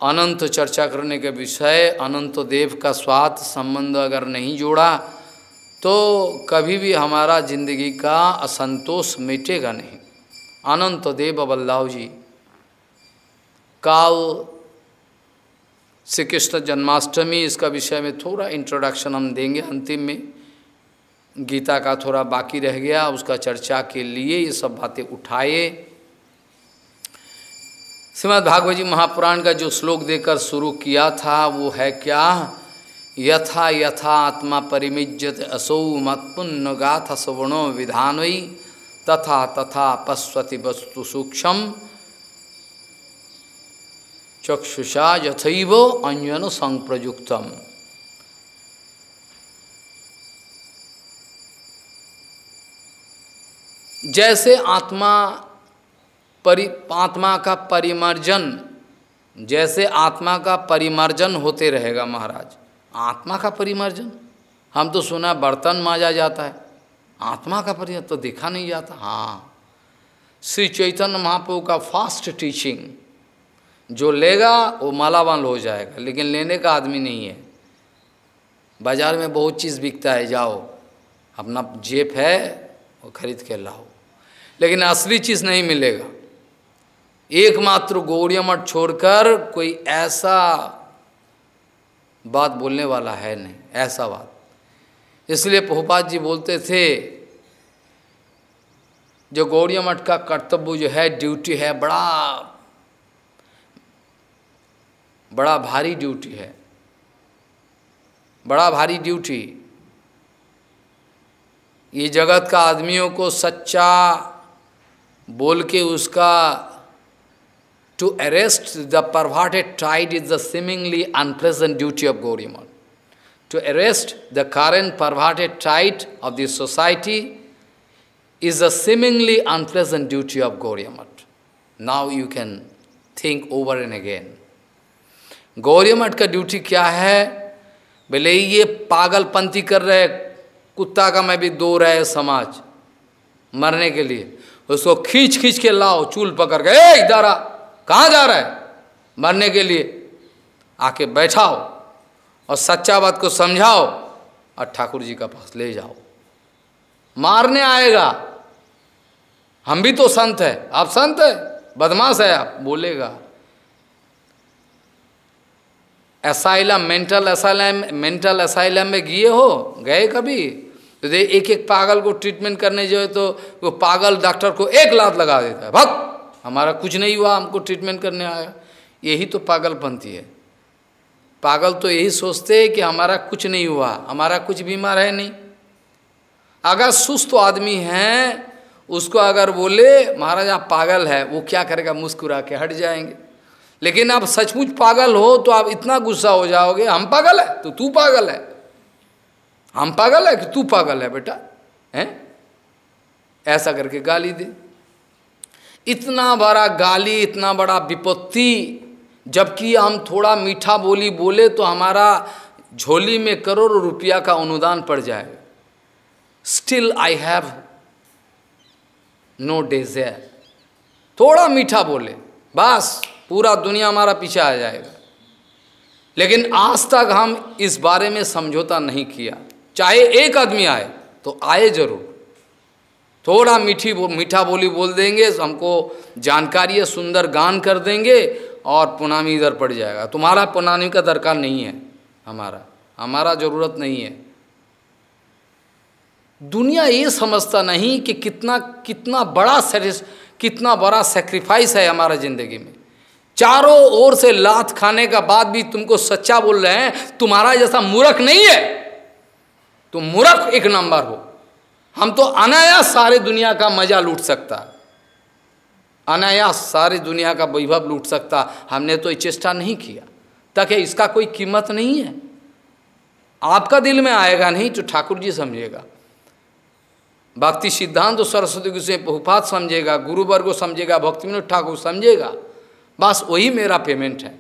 अनंत चर्चा करने के विषय, अनंत देव का स्वाद संबंध अगर नहीं जोड़ा तो कभी भी हमारा ज़िंदगी का असंतोष मिटेगा नहीं। अनंत देव बल्लाव जी, काल श्री कृष्ण जन्माष्टमी, इसका विषय में थोड़ा इंट्रोडक्शन हम देंगे अंतिम में। गीता का थोड़ा बाकी रह गया, उसका चर्चा के लिए ये सब बातें उठाए। श्रीमद भागवत जी महापुराण का जो श्लोक देकर शुरू किया था, वो है क्या? यथा यथा आत्मा परिमिज्यत असौ मत्पुण्य गाथ सवर्णो विधानई, तथा तथा पश्वति वस्तु सूक्ष्म चक्षुषा यथैव अन्यन संप्रयुक्तम। जैसे आत्मा परि, आत्मा का परिमर्जन, जैसे आत्मा का परिमर्जन होते रहेगा महाराज, आत्मा का परिमर्जन। हम तो सुना बर्तन माजा जाता है, आत्मा का परिमर्जन तो देखा नहीं जाता। हाँ श्री चैतन्य महाप्रभु का फास्ट टीचिंग जो लेगा, वो मालावान हो जाएगा। लेकिन लेने का आदमी नहीं है। बाज़ार में बहुत चीज़ बिकता है, जाओ, अपना जेब है वो खरीद के लाओ। लेकिन असली चीज़ नहीं मिलेगा। एकमात्र गौड़िया मठ छोड़कर कोई ऐसा बात बोलने वाला है नहीं, ऐसा बात। इसलिए प्रभुपाद जी बोलते थे, जो गौड़िया मठ का कर्तव्य जो है, ड्यूटी है, बड़ा बड़ा भारी ड्यूटी है। बड़ा भारी ड्यूटी। ये जगत का आदमियों को सच्चा बोल के उसका to arrest the perverted tide is the seemingly unpleasant duty of Gaurimath to arrest the current perverted tide of the society is a seemingly unpleasant duty of Gauriya Now you can think over and again. Gauriya का duty क्या है? भले ये पागलपंथी कर रहे कुत्ता का मैं भी दो रहे समाज, मरने के लिए। उसको खींच खींच के लाओ, चूल पकड़ के, ए इधर आ कहाँ जा रहा है? मरने के लिए। आके बैठाओ और सच्चा बात को समझाओ और ठाकुर जी का पास ले जाओ। मारने आएगा। हम भी तो संत है। आप संत है? बदमाश है आप, बोलेगा। Asylum mental asylum mental asylum में गए हो? गए कभी? तो दे एक एक पागल को ट्रीटमेंट करने जो है तो वो पागल डॉक्टर को एक लात लगा देता है। भक्त, हमारा कुछ नहीं हुआ, हमको ट्रीटमेंट करने आया। यही तो पागलपंथी है। पागल तो यही सोचते हैं कि हमारा कुछ नहीं हुआ, हमारा कुछ बीमार है नहीं। अगर सुस्त आदमी हैं, उसको अगर बोले, महाराज आप पागल है, वो क्या करेगा? मुस्कुरा के हट जाएँगे। लेकिन आप सचमुच पागल हो तो आप इतना गुस्सा हो जाओगे, हम पागल है? तो तू पागल है। हम पागल है कि तू पागल है बेटा? हैं? ऐसा करके गाली दे। इतना बड़ा गाली, इतना बड़ा विपत्ति, जबकि हम थोड़ा मीठा बोली बोले तो हमारा झोली में करोड़ रुपया का अनुदान पड़ जाएगा still I have no desire थोड़ा मीठा बोले, बस। पूरा दुनिया हमारा पीछे आ जाएगा। लेकिन आज तक हम इस बारे में समझौता नहीं किया। चाहे एक आदमी आए तो आए ज़रूर। थोड़ा मीठी बो, मीठा बोली बोल देंगे हमको जानकारी है सुंदर गान कर देंगे और पुनामी इधर पड़ जाएगा। तुम्हारा पुनामी का दरकार नहीं है हमारा। हमारा ज़रूरत नहीं है। दुनिया ये समझता नहीं कि कितना कितना बड़ा कितना बड़ा सेक्रीफाइस है हमारा ज़िंदगी में। चारों ओर से लात खाने का बाद भी तुमको सच्चा बोल रहे हैं, तुम्हारा जैसा मूर्ख नहीं है। तुम मूर्ख एक नंबर हो। हम तो अनायास सारे दुनिया का मज़ा लूट सकता। अनायास सारी दुनिया का वैभव लूट सकता। हमने तो चेष्टा नहीं किया। ताकि इसका कोई कीमत नहीं है। आपका दिल में आएगा नहीं तो ठाकुर जी समझेगा। भक्ति सिद्धांत तो सरस्वती गोस्वामी बहुपात समझेगा। गुरुवर्ग को समझेगा। भक्ति विनोद ठाकुर समझेगा। बस वही मेरा पेमेंट है।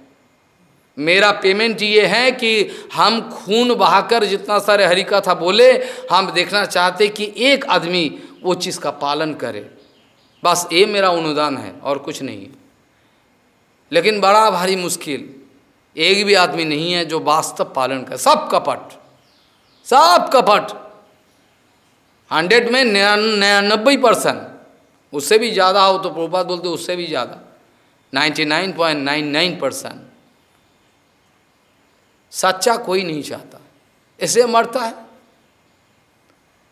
मेरा पेमेंट ये है कि हम खून बहाकर जितना सारे हरि कथा बोले, हम देखना चाहते कि एक आदमी वो चीज़ का पालन करे। बस ये मेरा अनुदान है और कुछ नहीं। है लेकिन बड़ा भारी मुश्किल। एक भी आदमी नहीं है जो वास्तव पालन कर। सब कपट सब कपट हंड्रेड में निन्यानबे परसेंट। उससे भी ज़्यादा हो तो प्रभुपात बोलते उससे भी ज़्यादा। Ninety nine point nine nine percent. सच्चा कोई नहीं चाहता। इसे मरता है।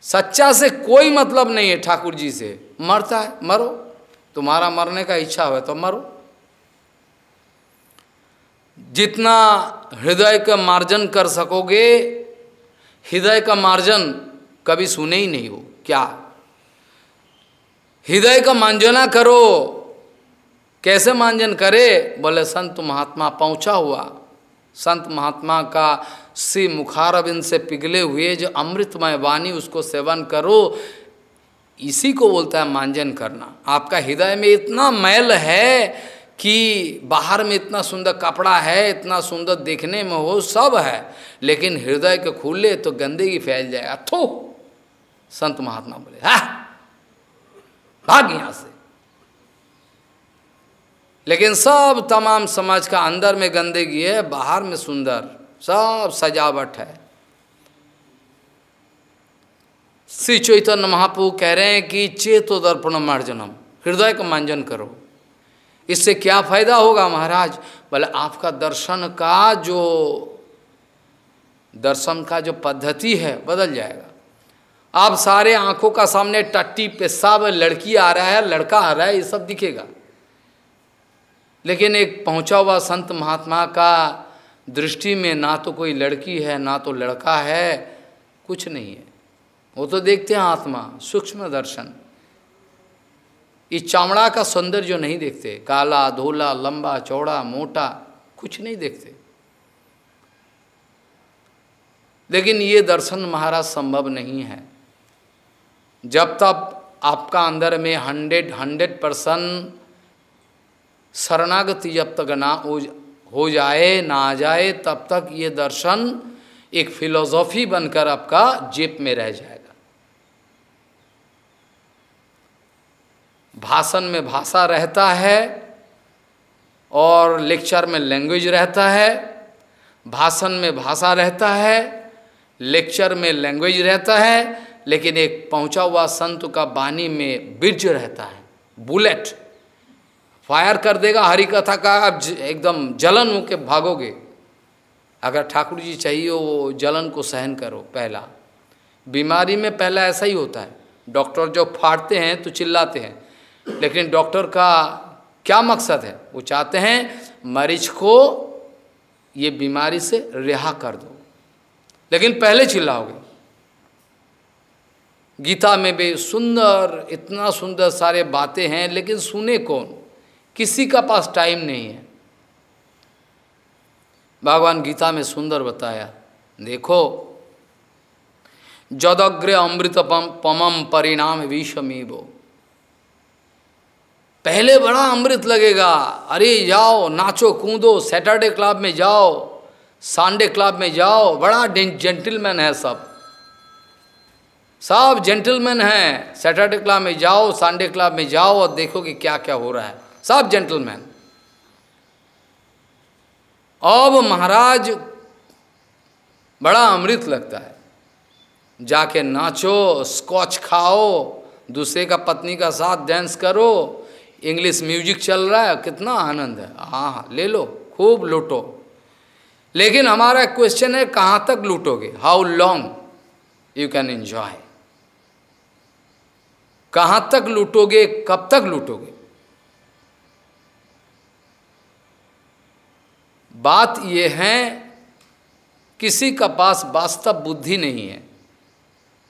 सच्चा से कोई मतलब नहीं है ठाकुर जी से। मरता है, मरो। तुम्हारा मरने का इच्छा हो तो मरो। जितना हृदय का मार्जन कर सकोगे, हृदय का मार्जन कभी सुने ही नहीं हो। क्या? हृदय का मांजना करो। कैसे मांजन करे? बोले, संत महात्मा पहुँचा हुआ। संत महात्मा का श्री मुखारबिंद से पिघले हुए जो अमृतमय वाणी उसको सेवन करो, इसी को बोलता है मांजन करना। आपका हृदय में इतना मैल है कि बाहर में इतना सुंदर कपड़ा है, इतना सुंदर देखने में हो, सब है। लेकिन हृदय के खुले तो गंदगी फैल जाएगा। थो! संत महात्मा बोले, हा, भाग यहाँ से। लेकिन सब तमाम समाज का अंदर में गंदगी है, बाहर में सुंदर, सब सजावट है। श्री चैतन्य महाप्रभु कह रहे हैं कि चेतो दर्पण मार्जनम, हृदय का मांजन करो। इससे क्या फ़ायदा होगा महाराज? बोले, आपका दर्शन का जो, दर्शन का जो पद्धति है, बदल जाएगा। आप सारे आँखों का सामने टट्टी पेशाब लड़की आ रहा है, लड़का आ रहा है, ये सब दिखेगा। लेकिन एक पहुँचा हुआ संत महात्मा का दृष्टि में ना तो कोई लड़की है, ना तो लड़का है, कुछ नहीं है। वो तो देखते हैं आत्मा, सूक्ष्म दर्शन। इस चामड़ा का सौंदर्य जो नहीं देखते, काला, धोला, लंबा, चौड़ा, मोटा, कुछ नहीं देखते। लेकिन ये दर्शन महाराज संभव नहीं है। जब तक आपका अंदर में हंड्रेड हंड्रेड परसेंट शरणागति जब तक ना हो जाए, ना जाए, तब तक ये दर्शन एक फिलोसॉफी बनकर आपका जेब में रह जाएगा। भाषण में भाषा रहता है और लेक्चर में लैंग्वेज रहता है, भाषण में भाषा रहता है, लेक्चर में लैंग्वेज रहता है, लेकिन एक पहुँचा हुआ संत का बानी में बीर्ज रहता है, बुलेट। फायर कर देगा, हरी कथा का आप एकदम जलन होके भागोगे। अगर ठाकुर जी चाहिए वो जलन को सहन करो पहला। बीमारी में पहला ऐसा ही होता है। डॉक्टर जो फाड़ते हैं तो चिल्लाते हैं। लेकिन डॉक्टर का क्या मकसद है? वो चाहते हैं, मरीज़ को ये बीमारी से रिहा कर दो। लेकिन पहले चिल्लाओगे। गीता में भी सुंदर, इतना सुंदर सारे बातें हैं, लेकिन सुने कौन? किसी का पास टाइम नहीं है। भगवान गीता में सुंदर बताया, देखो, जदग्र अमृत पमम परिणाम विषमीबो पहले बड़ा अमृत लगेगा, अरे जाओ, नाचो, कूदो, सैटरडे क्लब में जाओ, संडे क्लब में जाओ, बड़ा जेंटलमैन है सब। सब जेंटलमैन हैं, सैटरडे क्लब में जाओ, संडे क्लब में जाओ और देखो कि क्या क्या हो रहा है। सब जेंटलमैन। अब महाराज बड़ा अमृत लगता है। जाके नाचो स्कॉच खाओ, दूसरे का पत्नी का साथ डांस करो इंग्लिश म्यूज़िक चल रहा है, कितना आनंद है। हाँ हाँ ले लो, खूब लूटो। लेकिन हमारा क्वेश्चन है, कहाँ तक लूटोगे? How long you can enjoy कहाँ तक लूटोगे? कब तक लूटोगे? बात ये है किसी का पास वास्तव बुद्धि नहीं है।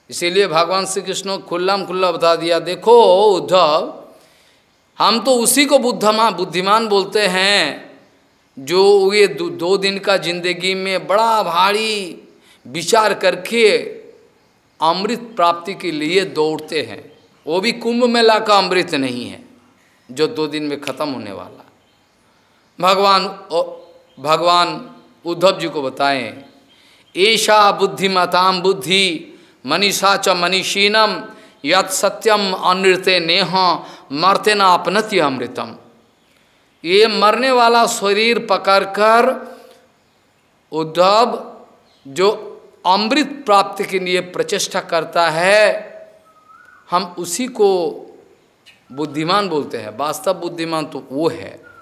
इसीलिए भगवान श्री कृष्ण खुल्लाम खुल्ला बता दिया देखो उद्धव हम तो उसी को बुद्धमान बुद्धिमान बोलते हैं जो ये दो, दो दिन का ज़िंदगी में बड़ा भारी विचार करके अमृत प्राप्ति के लिए दौड़ते हैं। वो भी कुंभ मेला का अमृत नहीं है जो दो दिन में खत्म होने वाला। भगवान भगवान उद्धव जी को बताएँ ऐशा बुद्धिमताम बुद्धि, मनीषा च मनीषीनम, यत सत्यम अनृत्य नेह मरते न अपनति अमृतम। ये मरने वाला शरीर पकड़कर उद्धव जो अमृत प्राप्ति के लिए प्रचेष्टा करता है, हम उसी को बुद्धिमान बोलते हैं। वास्तव बुद्धिमान तो वो है।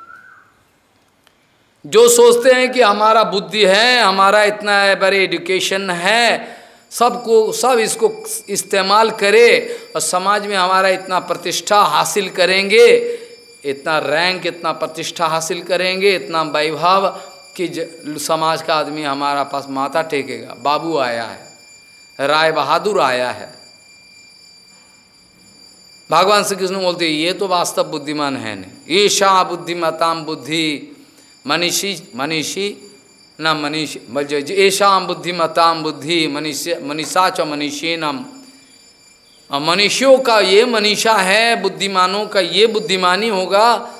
जो सोचते हैं कि हमारा बुद्धि है, हमारा इतना है बड़े एजुकेशन है, सबको, सब इसको इस्तेमाल करे और समाज में हमारा इतना प्रतिष्ठा हासिल करेंगे, इतना रैंक इतना प्रतिष्ठा हासिल करेंगे, इतना वैभव कि समाज का आदमी हमारा पास माथा टेकेगा। बाबू आया है, राय बहादुर आया है। भगवान श्री कृष्ण बोलते ये तो वास्तव बुद्धिमान है नहीं। ईशा बुद्धिमताम बुद्धि मनीषी मनीषी, न मनीष ऐसा बुद्धिमताम बुद्धि मनीष मनीषा च मनीषीनम मनीषियों का ये मनीषा है, बुद्धिमानों का ये बुद्धिमानी होगा,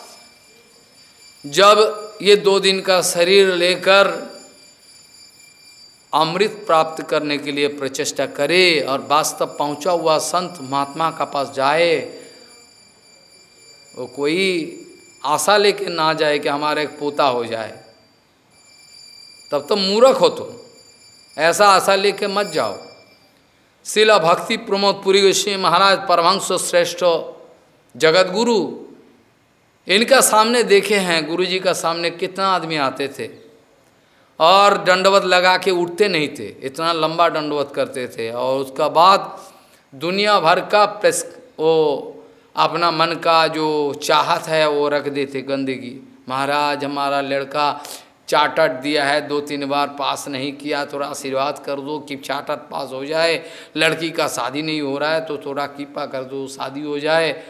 जब ये दो दिन का शरीर लेकर अमृत प्राप्त करने के लिए प्रचेष्टा करे और वास्तव पहुँचा हुआ संत महात्मा का पास जाए, वो कोई आशा लेके ना जाए कि हमारा एक पोता हो जाए। तब तो मूर्ख हो तुम। ऐसा आशा लेके मत जाओ। शिला भक्ति प्रमोद पुरी गोस्वी महाराज परमहंस श्रेष्ठ जगत गुरु इनका सामने देखे हैं गुरु जी का सामने कितना आदमी आते थे। और दंडवत लगा के उठते नहीं थे, इतना लंबा दंडवत करते थे। और उसका बाद दुनिया भर का प्रेस, वो अपना मन का जो चाहत है, वो रख देते गंदगी। महाराज, हमारा लड़का चार्टर्ड दिया है, दो तीन बार पास नहीं किया, थोड़ा आशीर्वाद कर दो कि चार्टर्ड पास हो जाए। लड़की का शादी नहीं हो रहा है तो थोड़ा कृपा कर दो, शादी हो जाए।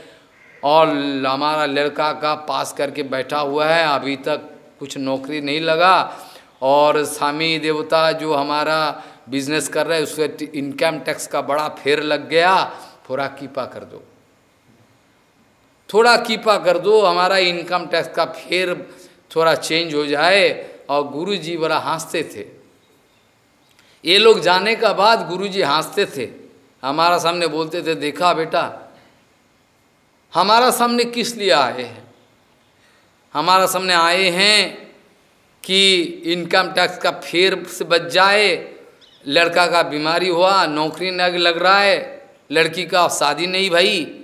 और हमारा लड़का का पास करके बैठा हुआ है, अभी तक कुछ नौकरी नहीं लगा। और स्वामी देवता जो हमारा बिज़नेस कर रहे हैं, उसके इनकम टैक्स का बड़ा फेर लग गया, थोड़ा कीपा कर दो। थोड़ा कीपा कर दो, हमारा इनकम टैक्स का फेर थोड़ा चेंज हो जाए। और गुरु जी बड़ा हँसते थे। ये लोग जाने का बाद गुरु जी हँसते थे। हमारा सामने बोलते थे, देखा बेटा, हमारा सामने किस लिए आए हैं? हमारा सामने आए हैं कि इनकम टैक्स का फेर से बच जाए, लड़का का बीमारी हुआ, नौकरी न लग रहा है, लड़की का शादी नहीं भाई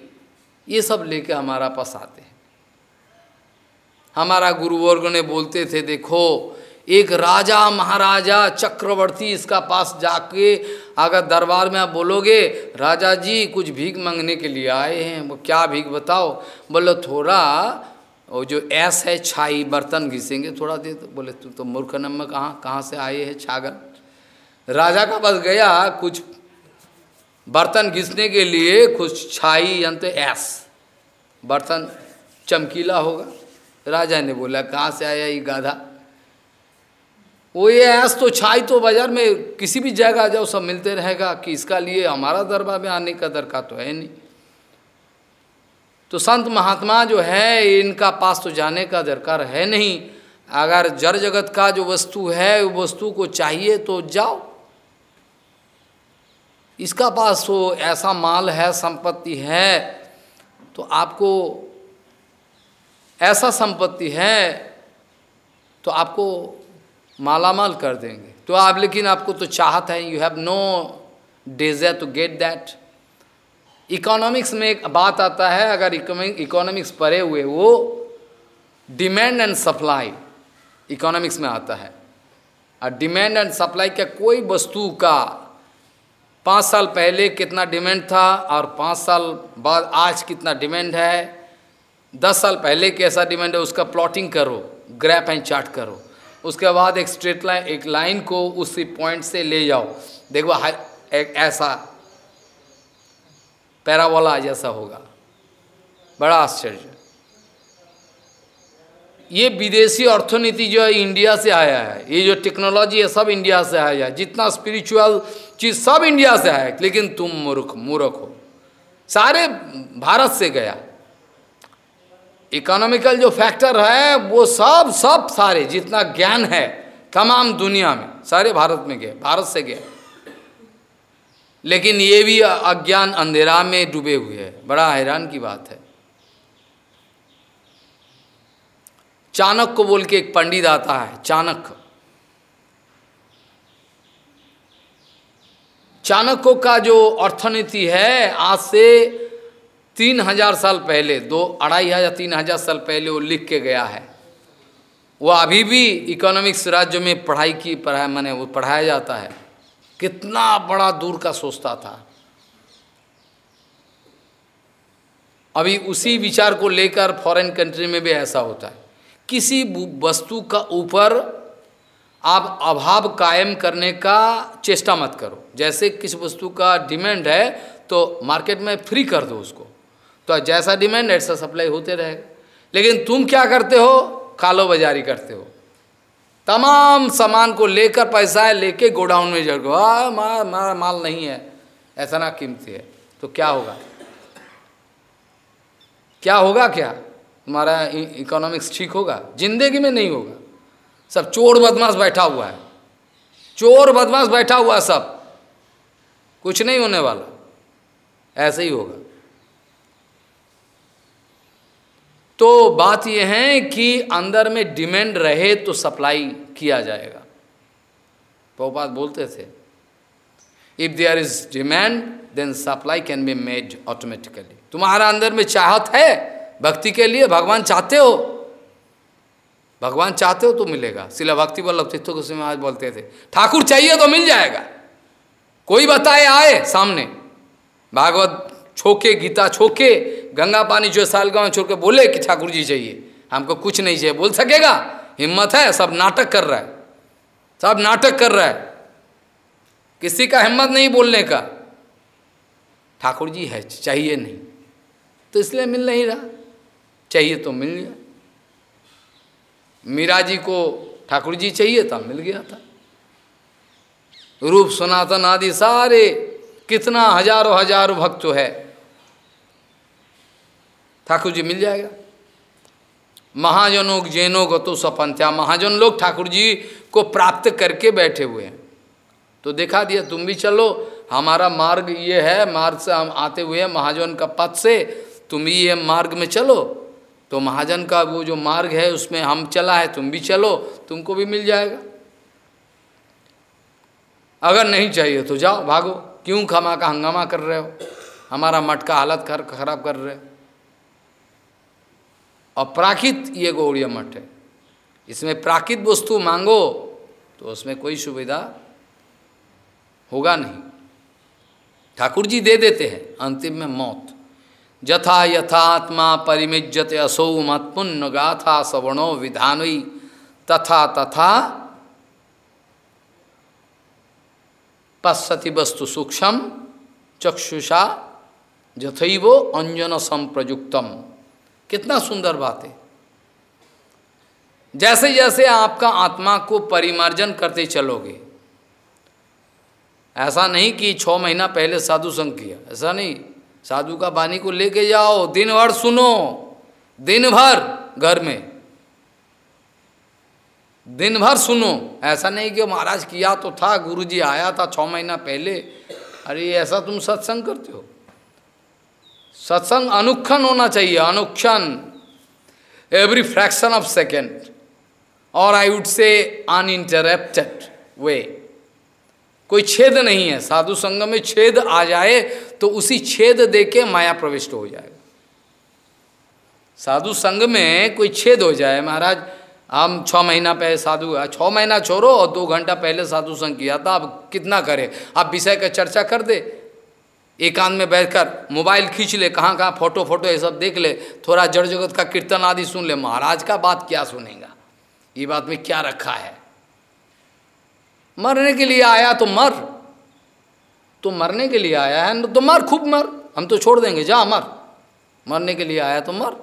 ये सब लेके हमारा पास आते हैं। हमारा गुरुवर्ग ने बोलते थे, देखो, एक राजा महाराजा चक्रवर्ती इसका पास जाके अगर दरबार में आप बोलोगे राजा जी कुछ भीख मांगने के लिए आए हैं, वो क्या भीख बताओ? बोलो, थोड़ा, वो जो ऐस है छाई, बर्तन घिसेंगे थोड़ा दे दो। बोले, तू तो मूर्ख नम्म कहाँ कहाँ से आए हैं छागल राजा का पास गया, कुछ बर्तन घिसने के लिए कुछ छाई यंत्र ऐस बर्तन चमकीला होगा। राजा ने बोला, कहाँ से आया ये गाधा? वो ये ऐस तो छाई तो बाज़ार में किसी भी जगह जाओ, सब मिलते रहेगा कि इसका लिए हमारा दरबार में आने का दरकार तो है नहीं। तो संत महात्मा जो है, इनका पास तो जाने का दरकार है नहीं। अगर जड़ जगत का जो वस्तु है, वो वस्तु को चाहिए तो जाओ। इसका पास तो ऐसा माल है, संपत्ति है तो आपको ऐसा संपत्ति है तो आपको मालामाल कर देंगे। तो आप, लेकिन आपको तो चाहत है you have no desire to get that economics में एक बात आता है, अगर इकोनॉमिक्स पढ़े हुए वो डिमांड एंड सप्लाई इकोनॉमिक्स में आता है। और डिमांड एंड सप्लाई का कोई वस्तु का पाँच साल पहले कितना डिमांड था और पाँच साल बाद आज कितना डिमांड है? दस साल पहले कैसा डिमांड है, उसका प्लॉटिंग करो ग्रैप एंड चार्ट करो। उसके बाद एक स्ट्रेट लाइन एक लाइन को उसी पॉइंट से ले जाओ। देखो एक ऐसा पैरावाला जैसा होगा। बड़ा आश्चर्य। ये विदेशी अर्थनीति जो है, इंडिया से आया है। ये जो टेक्नोलॉजी है, सब इंडिया से आया है। जितना स्पिरिचुअल चीज़, सब इंडिया से आया है। लेकिन तुम मूर्ख मूर्ख हो। सारे भारत से गया। इकोनॉमिकल जो फैक्टर है, वो सब सब सारे, जितना ज्ञान है, तमाम दुनिया में, सारे भारत में गए भारत से गए लेकिन ये भी अज्ञान अंधेरा में डूबे हुए हैं। बड़ा हैरान की बात है। चाणक्य बोल के एक पंडित आता है, चाणक्य। चाणक्य का जो अर्थनीति है, आज से तीन हज़ार साल पहले, दो, अढ़ाई हज़ार, तीन हज़ार साल पहले वो लिख के गया है। वो अभी भी इकोनॉमिक्स राज्य में पढ़ाई की पढ़ाई मैंने वो पढ़ाया जाता है। कितना बड़ा दूर का सोचता था। अभी उसी विचार को लेकर फॉरेन कंट्री में भी ऐसा होता है। किसी वस्तु का ऊपर आप अभाव कायम करने का चेष्टा मत करो। जैसे किस वस्तु का डिमांड है तो मार्केट में फ्री कर दो उसको। तो जैसा डिमांड ऐसा सप्लाई होते रहेगा लेकिन तुम क्या करते हो? कालो बाजारी करते हो। तमाम सामान को लेकर पैसा लेके गोडाउन में जड़ गो माल माल नहीं है। ऐसा ना कीमती है। तो क्या होगा? क्या होगा क्या? तुम्हारा इकोनॉमिक्स ठीक होगा, ज़िंदगी में नहीं होगा। सब चोर बदमाश बैठा हुआ है। चोर बदमाश बैठा हुआ सब। कुछ नहीं होने वाला। ऐसे ही होगा। तो बात यह है कि अंदर में डिमांड रहे तो सप्लाई किया जाएगा। बात बोलते थे। If there is demand then supply can be made automatically तुम्हारा अंदर में चाहत है भक्ति के लिए भगवान चाहते हो? भगवान चाहते हो तो मिलेगा। सिला भक्ति वल्लभ तीर्थों को आज बोलते थे, ठाकुर चाहिए तो मिल जाएगा। कोई बताए आए सामने? भागवत छोके, गीता छोके, गंगा पानी जो साल गाँव छोड़ के बोले कि ठाकुर जी चाहिए। हमको कुछ नहीं चाहिए। बोल सकेगा? हिम्मत है? सब नाटक कर रहा है। सब नाटक कर रहा है। किसी का हिम्मत नहीं बोलने का। ठाकुर जी है, चाहिए नहीं। तो इसलिए मिल नहीं रहा। चाहिए तो मिल गया। मीरा जी को ठाकुर जी चाहिए था, मिल गया था। रूप सनातन आदि सारे कितना हज़ारों हज़ारों भक्त है ठाकुर जी मिल जाएगा। महाजनों जैनों को तो सपंथ्या महाजन लोग ठाकुर जी को प्राप्त करके बैठे हुए हैं। तो देखा दिया, तुम भी चलो, हमारा मार्ग ये है, मार्ग से हम आते हुए हैं महाजन का पथ से, तुम भी ये मार्ग में चलो। तो महाजन का वो जो मार्ग है, उसमें हम चला है, तुम भी चलो, तुमको भी मिल जाएगा। अगर नहीं चाहिए तो जाओ, भागो। क्यों खमा का हंगामा कर रहे हो? हमारा मठ का हालत खराब कर रहे हो। और प्राकृत ये गौड़िया मठ है। इसमें प्राकृत वस्तु मांगो तो उसमें कोई सुविधा होगा नहीं। ठाकुर जी दे देते हैं, अंतिम में मौत। जथा यथात्मा परिमिजत असौ मतपुण्य गाथा सवर्णो विधानई। तथा तथा पश्यति वस्तु सूक्ष्म चक्षुषा जथैव अंजन संप्रयुक्तम कितना सुंदर बात है। जैसे जैसे आपका आत्मा को परिमार्जन करते चलोगे, ऐसा नहीं कि छः महीना पहले साधु संग किया, ऐसा नहीं। साधु का बानी को लेके जाओ, दिन भर सुनो, दिन भर घर में। दिन भर सुनो, ऐसा नहीं कि महाराज किया तो था, गुरुजी आया था छः महीना पहले। अरे, ऐसा तुम सत्संग करते हो? सत्संग अनुक्षण होना चाहिए अनुक्षण एवरी फ्रैक्शन ऑफ़ सेकेंड और I would say on uninterrupted वे कोई छेद नहीं है, साधु संग में छेद आ जाए तो उसी छेद दे के माया प्रविष्ट हो जाएगा। साधु संग में कोई छेद हो जाए, महाराज, हम छः महीना पहले साधु छः महीना छोड़ो और दो घंटा पहले साधु संग किया था, अब कितना करे? आप विषय का चर्चा कर दे। एकांत में बैठकर मोबाइल खींच ले, कहाँ कहाँ फ़ोटो फ़ोटो ये सब देख ले, थोड़ा जड़ जगत का कीर्तन आदि सुन ले। महाराज का बात क्या सुनेगा? ये बात में क्या रखा है? मरने के लिए आया तो मर। तो मरने के लिए आया है तो मर, खूब मर। हम तो छोड़ देंगे, जा मर। मरने के लिए आया तो मर।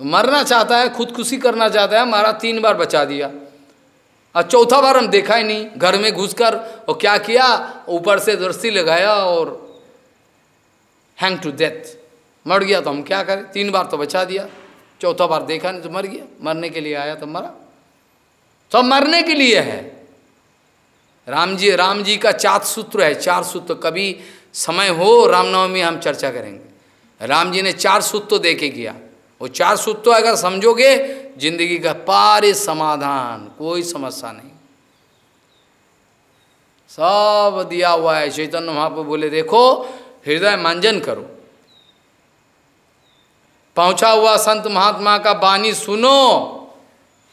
मरना चाहता है, खुदकुशी करना चाहता है मारा तीन बार बचा दिया। और चौथा बार हम देखा ही नहीं, घर में घुसकर, और क्या किया? ऊपर से दृष्टि लगाया और हैंग टू डेथ मर गया तो हम क्या करें? तीन बार तो बचा दिया। चौथा बार देखा नहीं तो मर गया। मरने के लिए आया तो मरा। सब मरने के लिए है। राम जी राम जी का चार सूत्र है, चार सूत्र। कभी समय हो, रामनवमी हम चर्चा करेंगे। राम जी ने चार सूत्र दे के किया। वो चार सूत्र अगर समझोगे, ज़िंदगी का पारे समाधान, कोई समस्या नहीं। सब दिया हुआ है। चैतन्य महाप्रभु बोले, देखो, हृदय मंजन करो। पहुँचा हुआ संत महात्मा का बानी सुनो।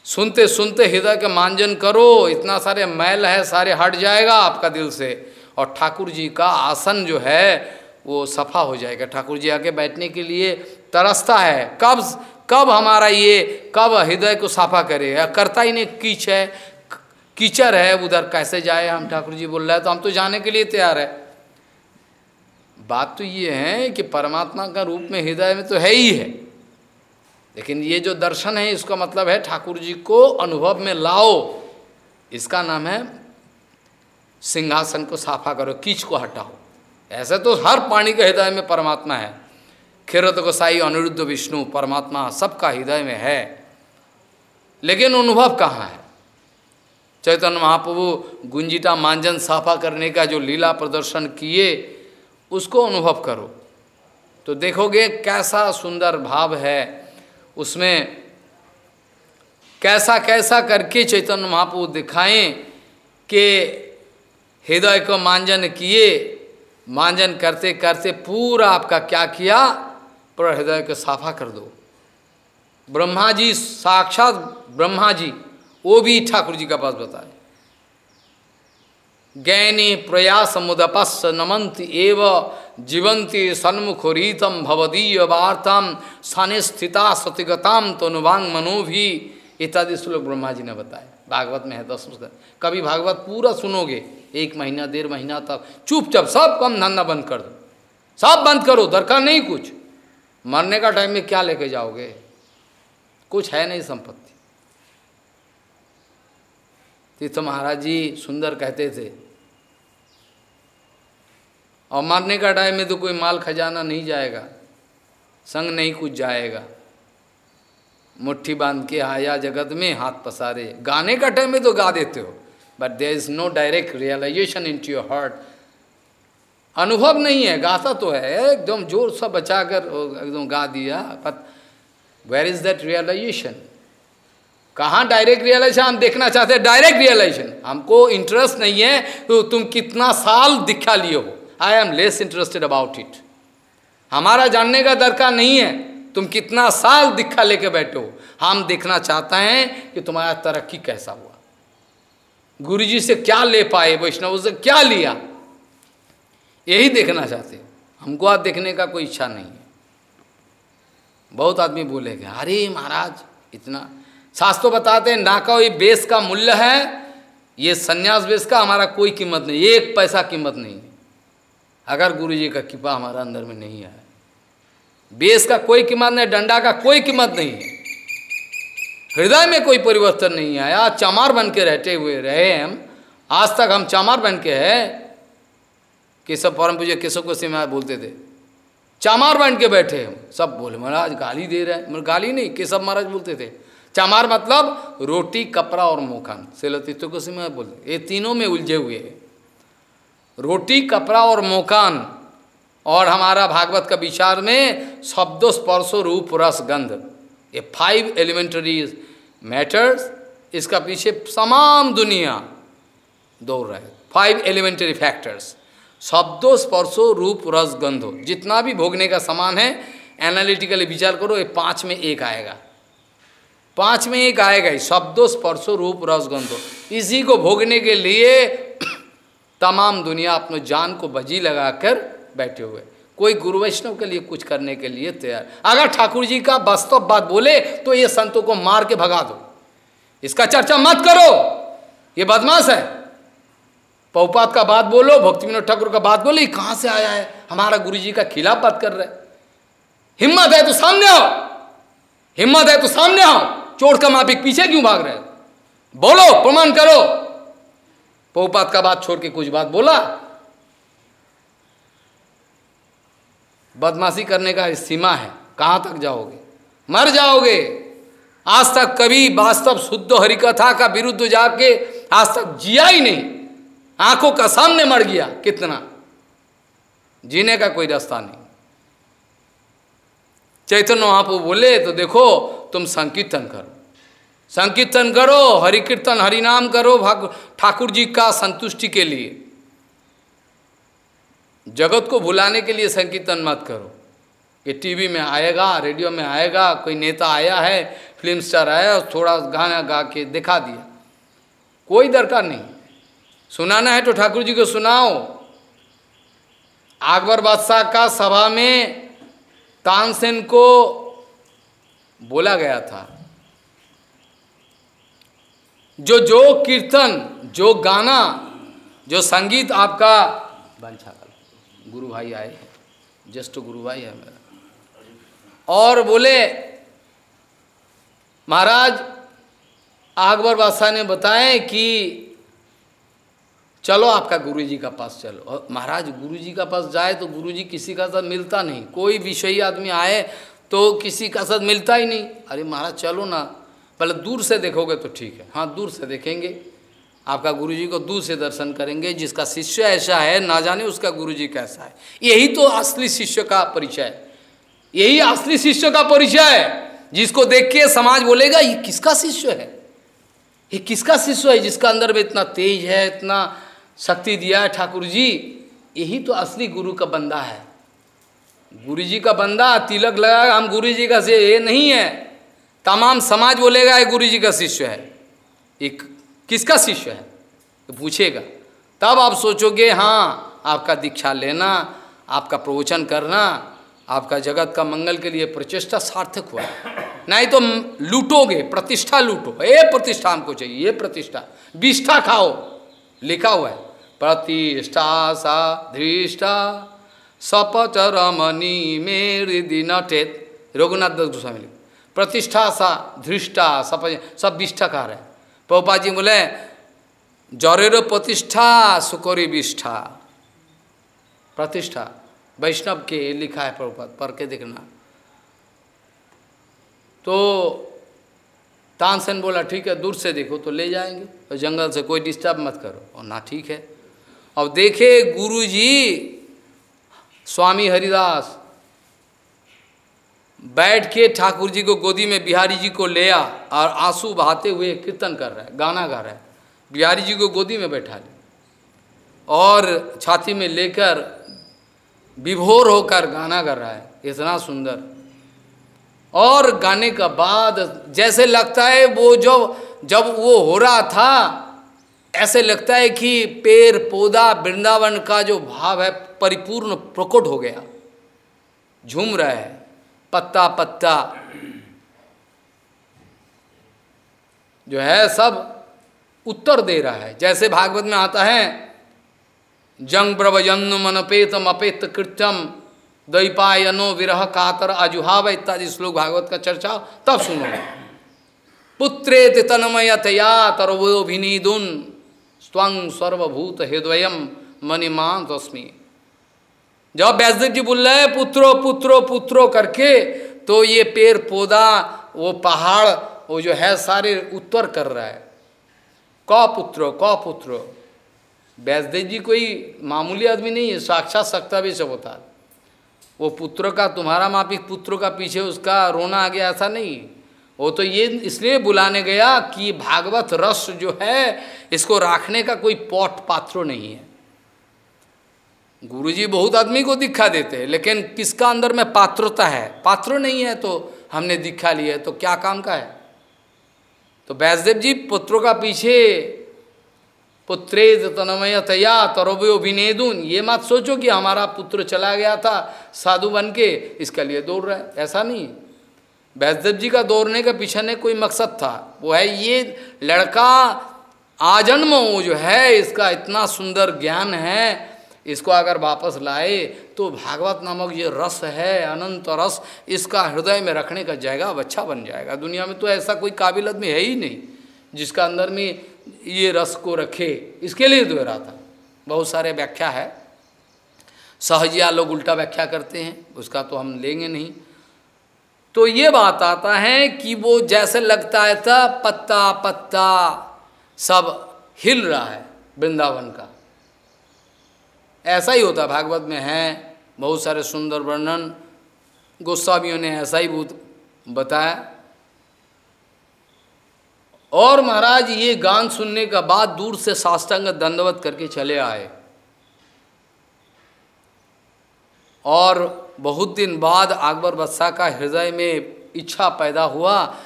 सुनते सुनते हृदय के मांजन करो, इतना सारे मैल है, सारे हट जाएगा आपका दिल से। और ठाकुर जी का आसन जो है, वो सफ़ा हो जाएगा। ठाकुर जी आके बैठने के लिए तरसता है, कब कब हमारा ये, कब हृदय को साफा करे? करता ही नहीं, कीच है, कीचड़ है, उधर कैसे जाए हम? ठाकुर जी बोल रहे हैं तो हम तो जाने के लिए तैयार है। बात तो ये है कि परमात्मा का रूप में हृदय में तो है ही है। लेकिन ये जो दर्शन है, इसका मतलब है ठाकुर जी को अनुभव में लाओ। इसका नाम है सिंहासन को साफा करो, कीच को हटाओ। ऐसे तो हर पानी के हृदय में परमात्मा है। खेरत गोसाई, अनिरुद्ध विष्णु, परमात्मा सबका हृदय में है। लेकिन अनुभव कहाँ है? चैतन्य महाप्रभु गुंजिटा मांजन साफा करने का जो लीला प्रदर्शन किए, उसको अनुभव करो। तो देखोगे कैसा सुंदर भाव है। उसमें कैसा कैसा करके चैतन्य महाप्रभु दिखाएँ कि हृदय को मांजन किए, मांजन करते करते पूरा आपका क्या किया? पूरा हृदय को साफा कर दो। ब्रह्मा जी साक्षात ब्रह्मा जी, वो भी ठाकुर जी का पास बताए। ज्ञानी प्रयास मुदपस् नमंति एव जीवंती सन्मुख सन्मुखरीतम भवदीय वार्ताम स्थाने स्थिता सतिगताम तनुवांग मनोभी इत्यादि श्लोक ब्रह्मा जी ने बताए। भागवत में है दस कभी भागवत पूरा सुनोगे, एक महीना, डेढ़ महीना तक, चुपचाप सब कम धंधा बंद कर दो। सब बंद करो, दरकार नहीं कुछ। मरने का टाइम में क्या लेके जाओगे? कुछ है नहीं संपत्ति। तीर्थ महाराज जी सुंदर कहते थे और मरने का टाइम में तो कोई माल खजाना नहीं जाएगा, संग नहीं कुछ जाएगा। मुट्ठी बाँध के आया जगत में हाथ पसारे। गाने का टाइम में तो गा देते हो but there is no direct realisation into your heart अनुभव नहीं है, गाता तो है, एकदम ज़ोर सा बचा कर एकदम गा दिया but where is that realisation कहाँ डायरेक्ट रियलाइजेशन हम देखना चाहते हैं डायरेक्ट रियलाइजेशन हमको इंटरेस्ट नहीं है तो तुम कितना साल दिखा लिए हो। I am less interested about it हमारा जानने का दरकार नहीं है। तुम कितना साल दिखा लेके बैठे हो। हम देखना चाहते हैं कि तुम्हारा तरक्की कैसा हुआ। गुरु जी से क्या ले पाए, वैष्णव से क्या लिया? यही देखना चाहते हमको आज देखने का कोई इच्छा नहीं है। बहुत आदमी बोलेगे अरे महाराज, इतना शास्त्र बताते हैं, ना का बेस का मूल्य है। ये संन्यास बेस का हमारा कोई कीमत नहीं, एक पैसा कीमत नहीं अगर गुरु जी का कृपा हमारा अंदर में नहीं है बेस का कोई कीमत नहीं, डंडा का कोई कीमत नहीं है। हृदय में कोई परिवर्तन नहीं आया, चमार बन के रहते हुए रहे हम। आज तक हम चमार बन के है। केशव परम पूज्य केशव को सिमा बोलते थे, चामार बन के बैठे हम। सब बोले, महाराज, गाली दे रहे हैं। गाली नहीं, केशव महाराज बोलते थे। चामार मतलब रोटी, कपड़ा और मोखन। सेलतीर्थों को सिमा बोलते ये तीनों में उलझे हुए हैं। रोटी, कपड़ा और मोकान। और हमारा भागवत का विचार में शब्दों, स्पर्शो, रूप, रस, गंध, ये फाइव एलिमेंटरी मैटर्स इसका पीछे तमाम दुनिया दौड़ रहे फाइव एलिमेंटरी फैक्टर्स शब्दों, स्पर्शो, रूप, रस, गंधो, जितना भी भोगने का सामान है एनालिटिकली विचार करो, ये पाँच में एक आएगा। पाँच में एक आएगा ही, शब्दों, स्पर्शो, रूप, रस, गंधो। इसी को भोगने के लिए तमाम दुनिया अपने जान को बजी लगाकर बैठे हुए। कोई गुरु वैष्णव के लिए कुछ करने के लिए तैयार। अगर ठाकुर जी का वास्तव बात बोले तो ये संतों को मार के भगा दो। इसका चर्चा मत करो। ये बदमाश है। पहुपात का बात बोलो भक्ति विनोद ठाकुर का बात बोलो कहाँ से आया है? हमारा गुरु जी का खिलाफ बात कर रहे हिम्मत है तो सामने आओ। हिम्मत है तो सामने आओ। चोट का माफिक पीछे क्यों भाग रहे बोलो, प्रमाण करो। पहुपात का बात छोड़ के कुछ बात बोला। बदमाशी करने का सीमा है, कहाँ तक जाओगे? मर जाओगे। आज तक कभी वास्तव शुद्ध हरिकथा का विरुद्ध जाके आज तक जिया ही नहीं। आँखों का सामने मर गया, कितना? जीने का कोई रास्ता नहीं। चैतन्य महापु बोले तो देखो, तुम संकीर्तन करो। संकीर्तन करो हरि कीर्तन हरिनाम करो, भाग ठाकुर जी का संतुष्टि के लिए। जगत को भुलाने के लिए संकीर्तन मत करो। कि टीवी में आएगा, रेडियो में आएगा, कोई नेता आया है, फ़िल्म स्टार आया, थोड़ा गाना गा के दिखा दिया। कोई दरकार नहीं। सुनाना है तो ठाकुर जी को सुनाओ। अकबर बादशाह का सभा में तानसेन को बोला गया था। जो जो कीर्तन, जो गाना, जो संगीत आपका बंछा गुरु भाई आए हैं, जस्ट गुरु भाई है मेरा। और बोले, महाराज, अकबर बादशाह ने बताए कि चलो आपका गुरु जी का पास चलो। और महाराज गुरु जी का पास जाए तो गुरु जी किसी का साथ मिलता नहीं। कोई विषयी आदमी आए तो किसी का साथ मिलता ही नहीं। अरे महाराज, चलो ना। पहले दूर से देखोगे तो ठीक है। हाँ दूर से देखेंगे। आपका गुरु जी को दूर से दर्शन करेंगे, जिसका शिष्य ऐसा है, ना जाने उसका गुरु जी कैसा है। यही तो असली शिष्य का परिचय। यही असली शिष्य का परिचय है जिसको देख के समाज बोलेगा, ये किसका शिष्य है? ये किसका शिष्य है, जिसका अंदर में इतना तेज है, इतना शक्ति दिया है ठाकुर जी यही तो असली गुरु का बंदा है। गुरु जी का बंदा, तिलक लगाएगा हम गुरु जी का से, ये नहीं है। तमाम समाज बोलेगा, ये गुरु जी का शिष्य है। एक, किसका शिष्य है? तो पूछेगा। तब आप सोचोगे हाँ आपका दीक्षा लेना, आपका प्रवचन करना, आपका जगत का मंगल के लिए प्रचेष्टा सार्थक हुआ। नहीं तो लूटोगे, प्रतिष्ठा लूटो। ये प्रतिष्ठा हमको चाहिए, ये प्रतिष्ठा। विष्ठा खाओ, लिखा हुआ है, प्रतिष्ठा सा धृष्टा सपच रमनी मेरी नटेत रघुनाथ दत्त गोस्वामी प्रतिष्ठा सा, धृष्टा, सप सब विष्ठाकार है। पोपा जी बोले, जरेर प्रतिष्ठा, सुकोरी विष्ठा प्रतिष्ठा। वैष्णव के लिखा है प्रभुपद, पढ़ के देखना। तो तानसेन बोला, ठीक है, दूर से देखो तो ले जाएँगे। और जंगल से कोई डिस्टर्ब मत करो। और ना, ठीक है। अब देखे गुरु जी स्वामी हरिदास बैठ के ठाकुर जी को गोदी में बिहारी जी को ले आ और आँसू बहाते हुए कीर्तन कर रहा है, गाना गा रहा है। बिहारी जी को गोदी में बैठा ले। और छाती में लेकर विभोर होकर गाना कर रहा है, इतना सुंदर। और गाने का बाद जैसे लगता है वो जो जब वो हो रहा था, ऐसे लगता है कि पेड़ पौधा वृंदावन का जो भाव है, परिपूर्ण प्रकट हो गया। झूम रहा है। पत्ता पत्ता। जो है, सब उत्तर दे रहा है। जैसे भागवत में आता है, जंग ब्रवजन्नु मनपेतम अपेत कृत्यम दैपायनो विरह कातर अजुहाव इत्यादि श्लोक भागवत का चर्चा, तब सुनो। पुत्रे तन्मयतया तरवोभिनीदुन स्वंग सर्वभूत हृदयम मणिमान तस्मी जब व्यासदेव जी बोल रहे हैं, पुत्रो पुत्रो पुत्रो करके तो ये पेड़, पौधा, वो पहाड़, वो जो है सारे उत्तर कर रहा है। क पुत्रो क पुत्रो। व्यासदेव जी कोई मामूली आदमी नहीं है, साक्षात सकता भी सब होता वो पुत्र का, तुम्हारा मापिक पुत्र का पीछे उसका रोना आ गया ऐसा नहीं। वो तो ये इसलिए बुलाने गया कि भागवत रस जो है, इसको रखने का कोई पौट पात्र नहीं है। गुरुजी बहुत आदमी को दीक्षा देते हैं, लेकिन किसका अंदर में पात्रता है? पात्र नहीं है तो हमने दीक्षा लिया तो क्या काम का है? तो वैष्णदेव जी पुत्रों का पीछे, पुत्रे तनमय तया तरबो विनेदुन ये मत सोचो कि हमारा पुत्र चला गया था साधु बन के, इसके लिए दौड़ रहा है। ऐसा नहीं वैष्णदेव जी का दौड़ने का पीछे कोई मकसद था। वो है, ये लड़का आजन्म जो है, इसका इतना सुंदर ज्ञान है इसको अगर वापस लाए तो भागवत नामक ये रस है, अनंत रस, इसका हृदय में रखने का जगह अच्छा बन जाएगा। दुनिया में तो ऐसा कोई काबिल आदमी है ही नहीं, जिसका अंदर में ये रस को रखे। इसके लिए दो रहा था बहुत सारे व्याख्या है। सहजिया लोग उल्टा व्याख्या करते हैं, उसका तो हम लेंगे नहीं। तो ये बात आता है कि वो जैसे लगता है था पत्ता पत्ता सब हिल रहा है वृंदावन का। ऐसा ही होता, भागवत में है, बहुत सारे सुंदर वर्णन, गोस्वामियों ने ऐसा ही बहुत बताया। और महाराज, ये गान सुनने का बाद दूर से साष्टांग दंडवत करके चले आए। और बहुत दिन बाद अकबर बदशाह का हृदय में इच्छा पैदा हुआ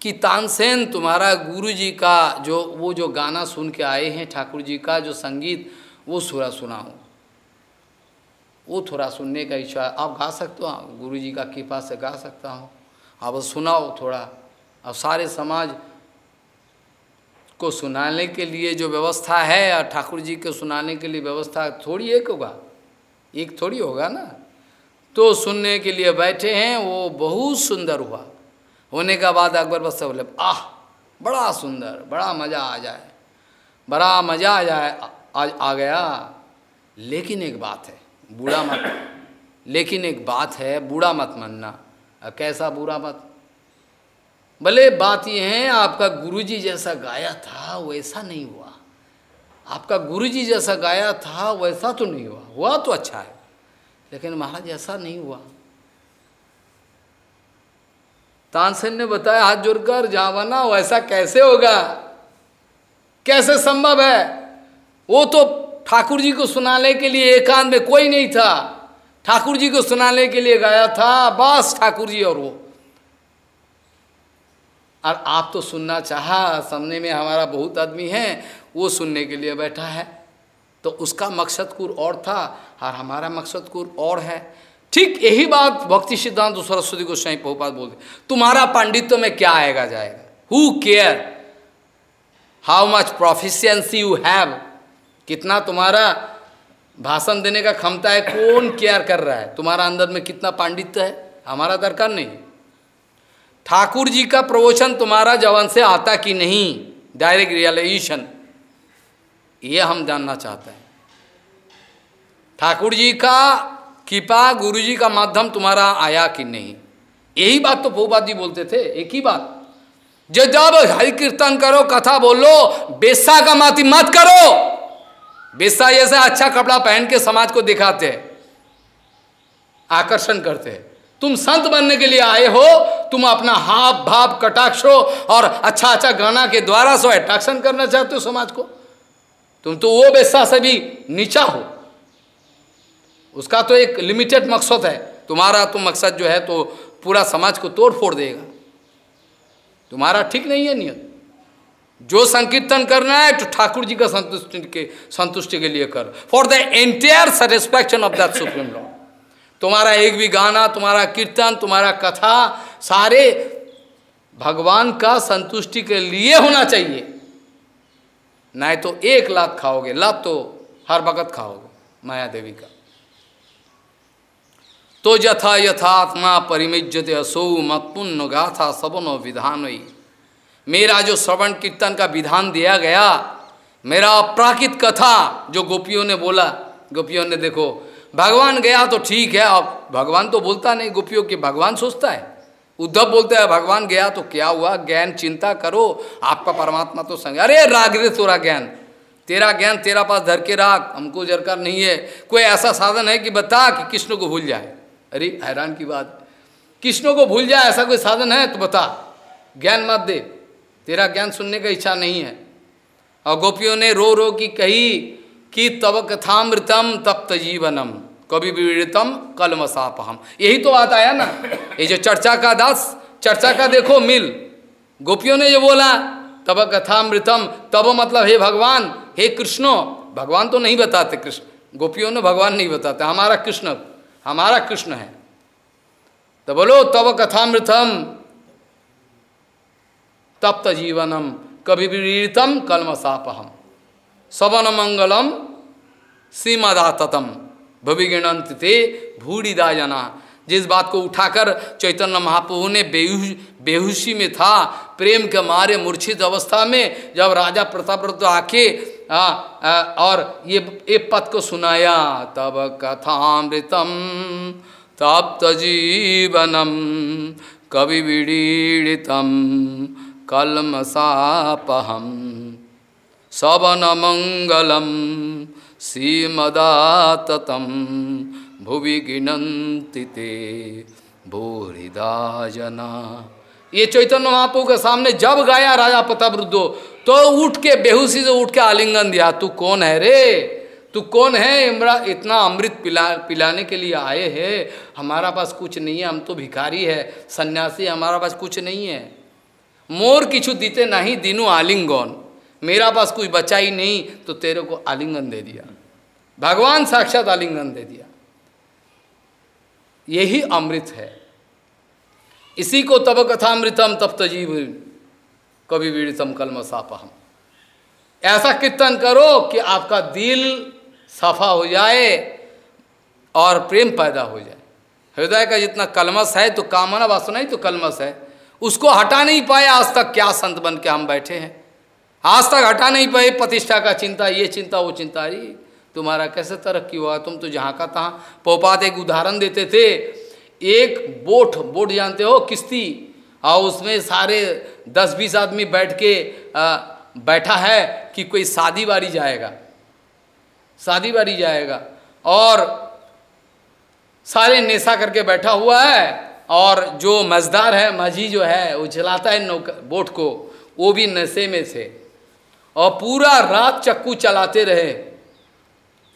कि तानसेन, तुम्हारा गुरु जी का जो, वो जो गाना सुन के आए हैं, ठाकुर जी का जो संगीत, वो सुरा सुनाऊँ। वो थोड़ा सुनने का इच्छा आप गा सकते हो गुरु जी का कृपा से गा सकता हूँ। आप सुनाओ थोड़ा। अब सारे समाज को सुनाने के लिए जो व्यवस्था है और ठाकुर जी को सुनाने के लिए व्यवस्था थोड़ी एक होगा। एक थोड़ी होगा ना। तो सुनने के लिए बैठे हैं, वो बहुत सुंदर हुआ। होने का बाद अकबर बस बोले, आह, बड़ा सुंदर, बड़ा मज़ा आ जाए। बड़ा मज़ा आ जाए आज आ गया। लेकिन एक बात है बुरा मत लेकिन एक बात है बुरा मत मानना। कैसा बुरा मत? भले बात यह है, आपका गुरुजी जैसा गाया था, वैसा नहीं हुआ। आपका गुरुजी जैसा गाया था, वैसा तो नहीं हुआ। हुआ तो अच्छा है, लेकिन महाराज ऐसा नहीं हुआ। तानसेन ने बताया, हाथ जोड़कर जावाना वैसा कैसे होगा? कैसे संभव है? वो तो ठाकुर जी को सुनाने के लिए एकांत में कोई नहीं था। ठाकुर जी को सुनाने के लिए गया था, बस ठाकुर जी और वो। और आप तो सुनना चाहा, सामने में हमारा बहुत आदमी है, वो सुनने के लिए बैठा है। तो उसका मकसद कुर और था और हमारा मकसद कुर और है। ठीक यही बात भक्ति सिद्धांत सरस्वती को स्वयं बहुपात बोलते तुम्हारा पांडित्य में क्या आएगा जाएगा? Who care how much proficiency you have कितना तुम्हारा भाषण देने का क्षमता है, कौन केयर कर रहा है? तुम्हारा अंदर में कितना पांडित्य है? हमारा दरकार नहीं। ठाकुर जी का प्रवचन तुम्हारा जवान से आता कि नहीं? डायरेक्ट रियलाइजेशन ये हम जानना चाहते हैं। ठाकुर जी का कृपा, गुरु जी का माध्यम तुम्हारा आया कि नहीं? यही बात तो बहुबाद जी बोलते थे, एक ही बात। जो जब हरि कीर्तन करो, कथा बोलो, बेसा का माति मत करो। बेसा जैसा अच्छा कपड़ा पहन के समाज को दिखाते हैं आकर्षण करते। हैं तुम संत बनने के लिए आए हो, तुम अपना हाव भाव कटाक्षो और अच्छा अच्छा गाना के द्वारा सो अट्रैक्शन करना चाहते हो समाज को। तुम तो वो बेसा से भी नीचा हो। उसका तो एक लिमिटेड मकसद है। तुम्हारा तो मकसद जो है तो पूरा समाज को तोड़ फोड़ देगा। तुम्हारा ठीक नहीं है नियत। जो संकीर्तन करना है तो ठाकुर जी का संतुष्टि के संतुष्टि के लिए कर। For the entire satisfaction of that supreme law तुम्हारा एक भी गाना, तुम्हारा कीर्तन, तुम्हारा कथा, सारे भगवान का संतुष्टि के लिए होना चाहिए। नहीं तो एक लात खाओगे, लात तो हर वक्त खाओगे, माया देवी का। तो यथा यथात्मा परिमिज्यते असो मतपुण्य गाथा सबनो विधान मेरा जो श्रवण कीर्तन का विधान दिया गया, मेरा अपराकित कथा जो गोपियों ने बोला, गोपियों ने देखो, भगवान गया तो ठीक है, अब भगवान तो बोलता नहीं, गोपियों की भगवान सोचता है। उद्धव बोलते हैं, भगवान गया तो क्या हुआ? ज्ञान चिंता करो, आपका परमात्मा तो संग, अरे राग रे तोरा ज्ञान, तेरा ज्ञान तेरा पास धर के राख, हमको जरकार नहीं है। कोई ऐसा साधन है कि बता कि कृष्ण को भूल जाए? अरे, हैरान की बात, कृष्ण को भूल जाए ऐसा कोई साधन है? तो बता, ज्ञान मत दे। तेरा ज्ञान सुनने का इच्छा नहीं है। और गोपियों ने रो रो की कही कि तब कथामृतम तप्त जीवनम कवि विवृतम कलमसापहम। यही तो बात आया ना। ये जो चर्चा का दास, चर्चा का देखो मिल। गोपियों ने जो बोला तब कथामृतम तब मतलब हे भगवान, हे कृष्णो, भगवान तो नहीं बताते कृष्ण। गोपियों ने भगवान नहीं बताते, हमारा कृष्ण हमारा कृष्ण है। तो बोलो तब कथामृतम तप्त जीवनम कभी विरीतम कलमसापहम सवन मंगलम सीमदातम भविगणंत थे भूड़ीदा जना जिस बात को उठाकर चैतन्य महाप्रभु ने बेहुश बेहुशी में था प्रेम के मारे मूर्छित अवस्था में जब राजा प्रताप आके आ, आ, और ये एक पद को सुनाया तब कथामृतम तप्त जीवनम कवि विड़ीड़ितम। कलमसापहम मंगलम सीमदाततम भुवि गिनती ते भूरिदा जना ये चैतन्य महाप्रभु के सामने जब गाया, राजा प्रतापरुद्धो तो उठ के बेहुसी से उठ के आलिंगन दिया, तू कौन है रे? तू कौन है? इमरा, इतना अमृत पिला, पिलाने के लिए आए हैं। हमारा पास कुछ नहीं है, हम तो भिखारी है। सन्यासी हमारा पास कुछ नहीं है। मोर किछु दीते नहीं, दिनों आलिंगन। मेरा पास कुछ बचा ही नहीं तो तेरे को आलिंगन दे दिया। भगवान साक्षात आलिंगन दे दिया। यही अमृत है। इसी को तब कथा कथामृतम तप्त जीव कवि वीड़ितम कलमसापहम ऐसा कीर्तन करो कि आपका दिल सफ़ा हो जाए और प्रेम पैदा हो जाए। हृदय का जितना कलमस है तो कामना वासना ही तो कलमस है। उसको हटा नहीं पाए आज तक क्या संत बन के हम बैठे हैं। आज तक हटा नहीं पाए प्रतिष्ठा का चिंता ये चिंता वो चिंता। अरे तुम्हारा कैसे तरक्की हुआ? तुम तो जहाँ का तहाँ पोपात एक उदाहरण देते थे। एक बोट बोट जानते हो? किश्ती। और उसमें सारे दस बीस आदमी बैठ के आ, बैठा है कि कोई शादी बारी जाएगा। शादी बारी जाएगा। और सारे नेशा करके बैठा हुआ है। और जो मजदार है माझी जो है वो चलाता है नौका बोट को वो भी नशे में थे और पूरा रात चक्कू चलाते रहे।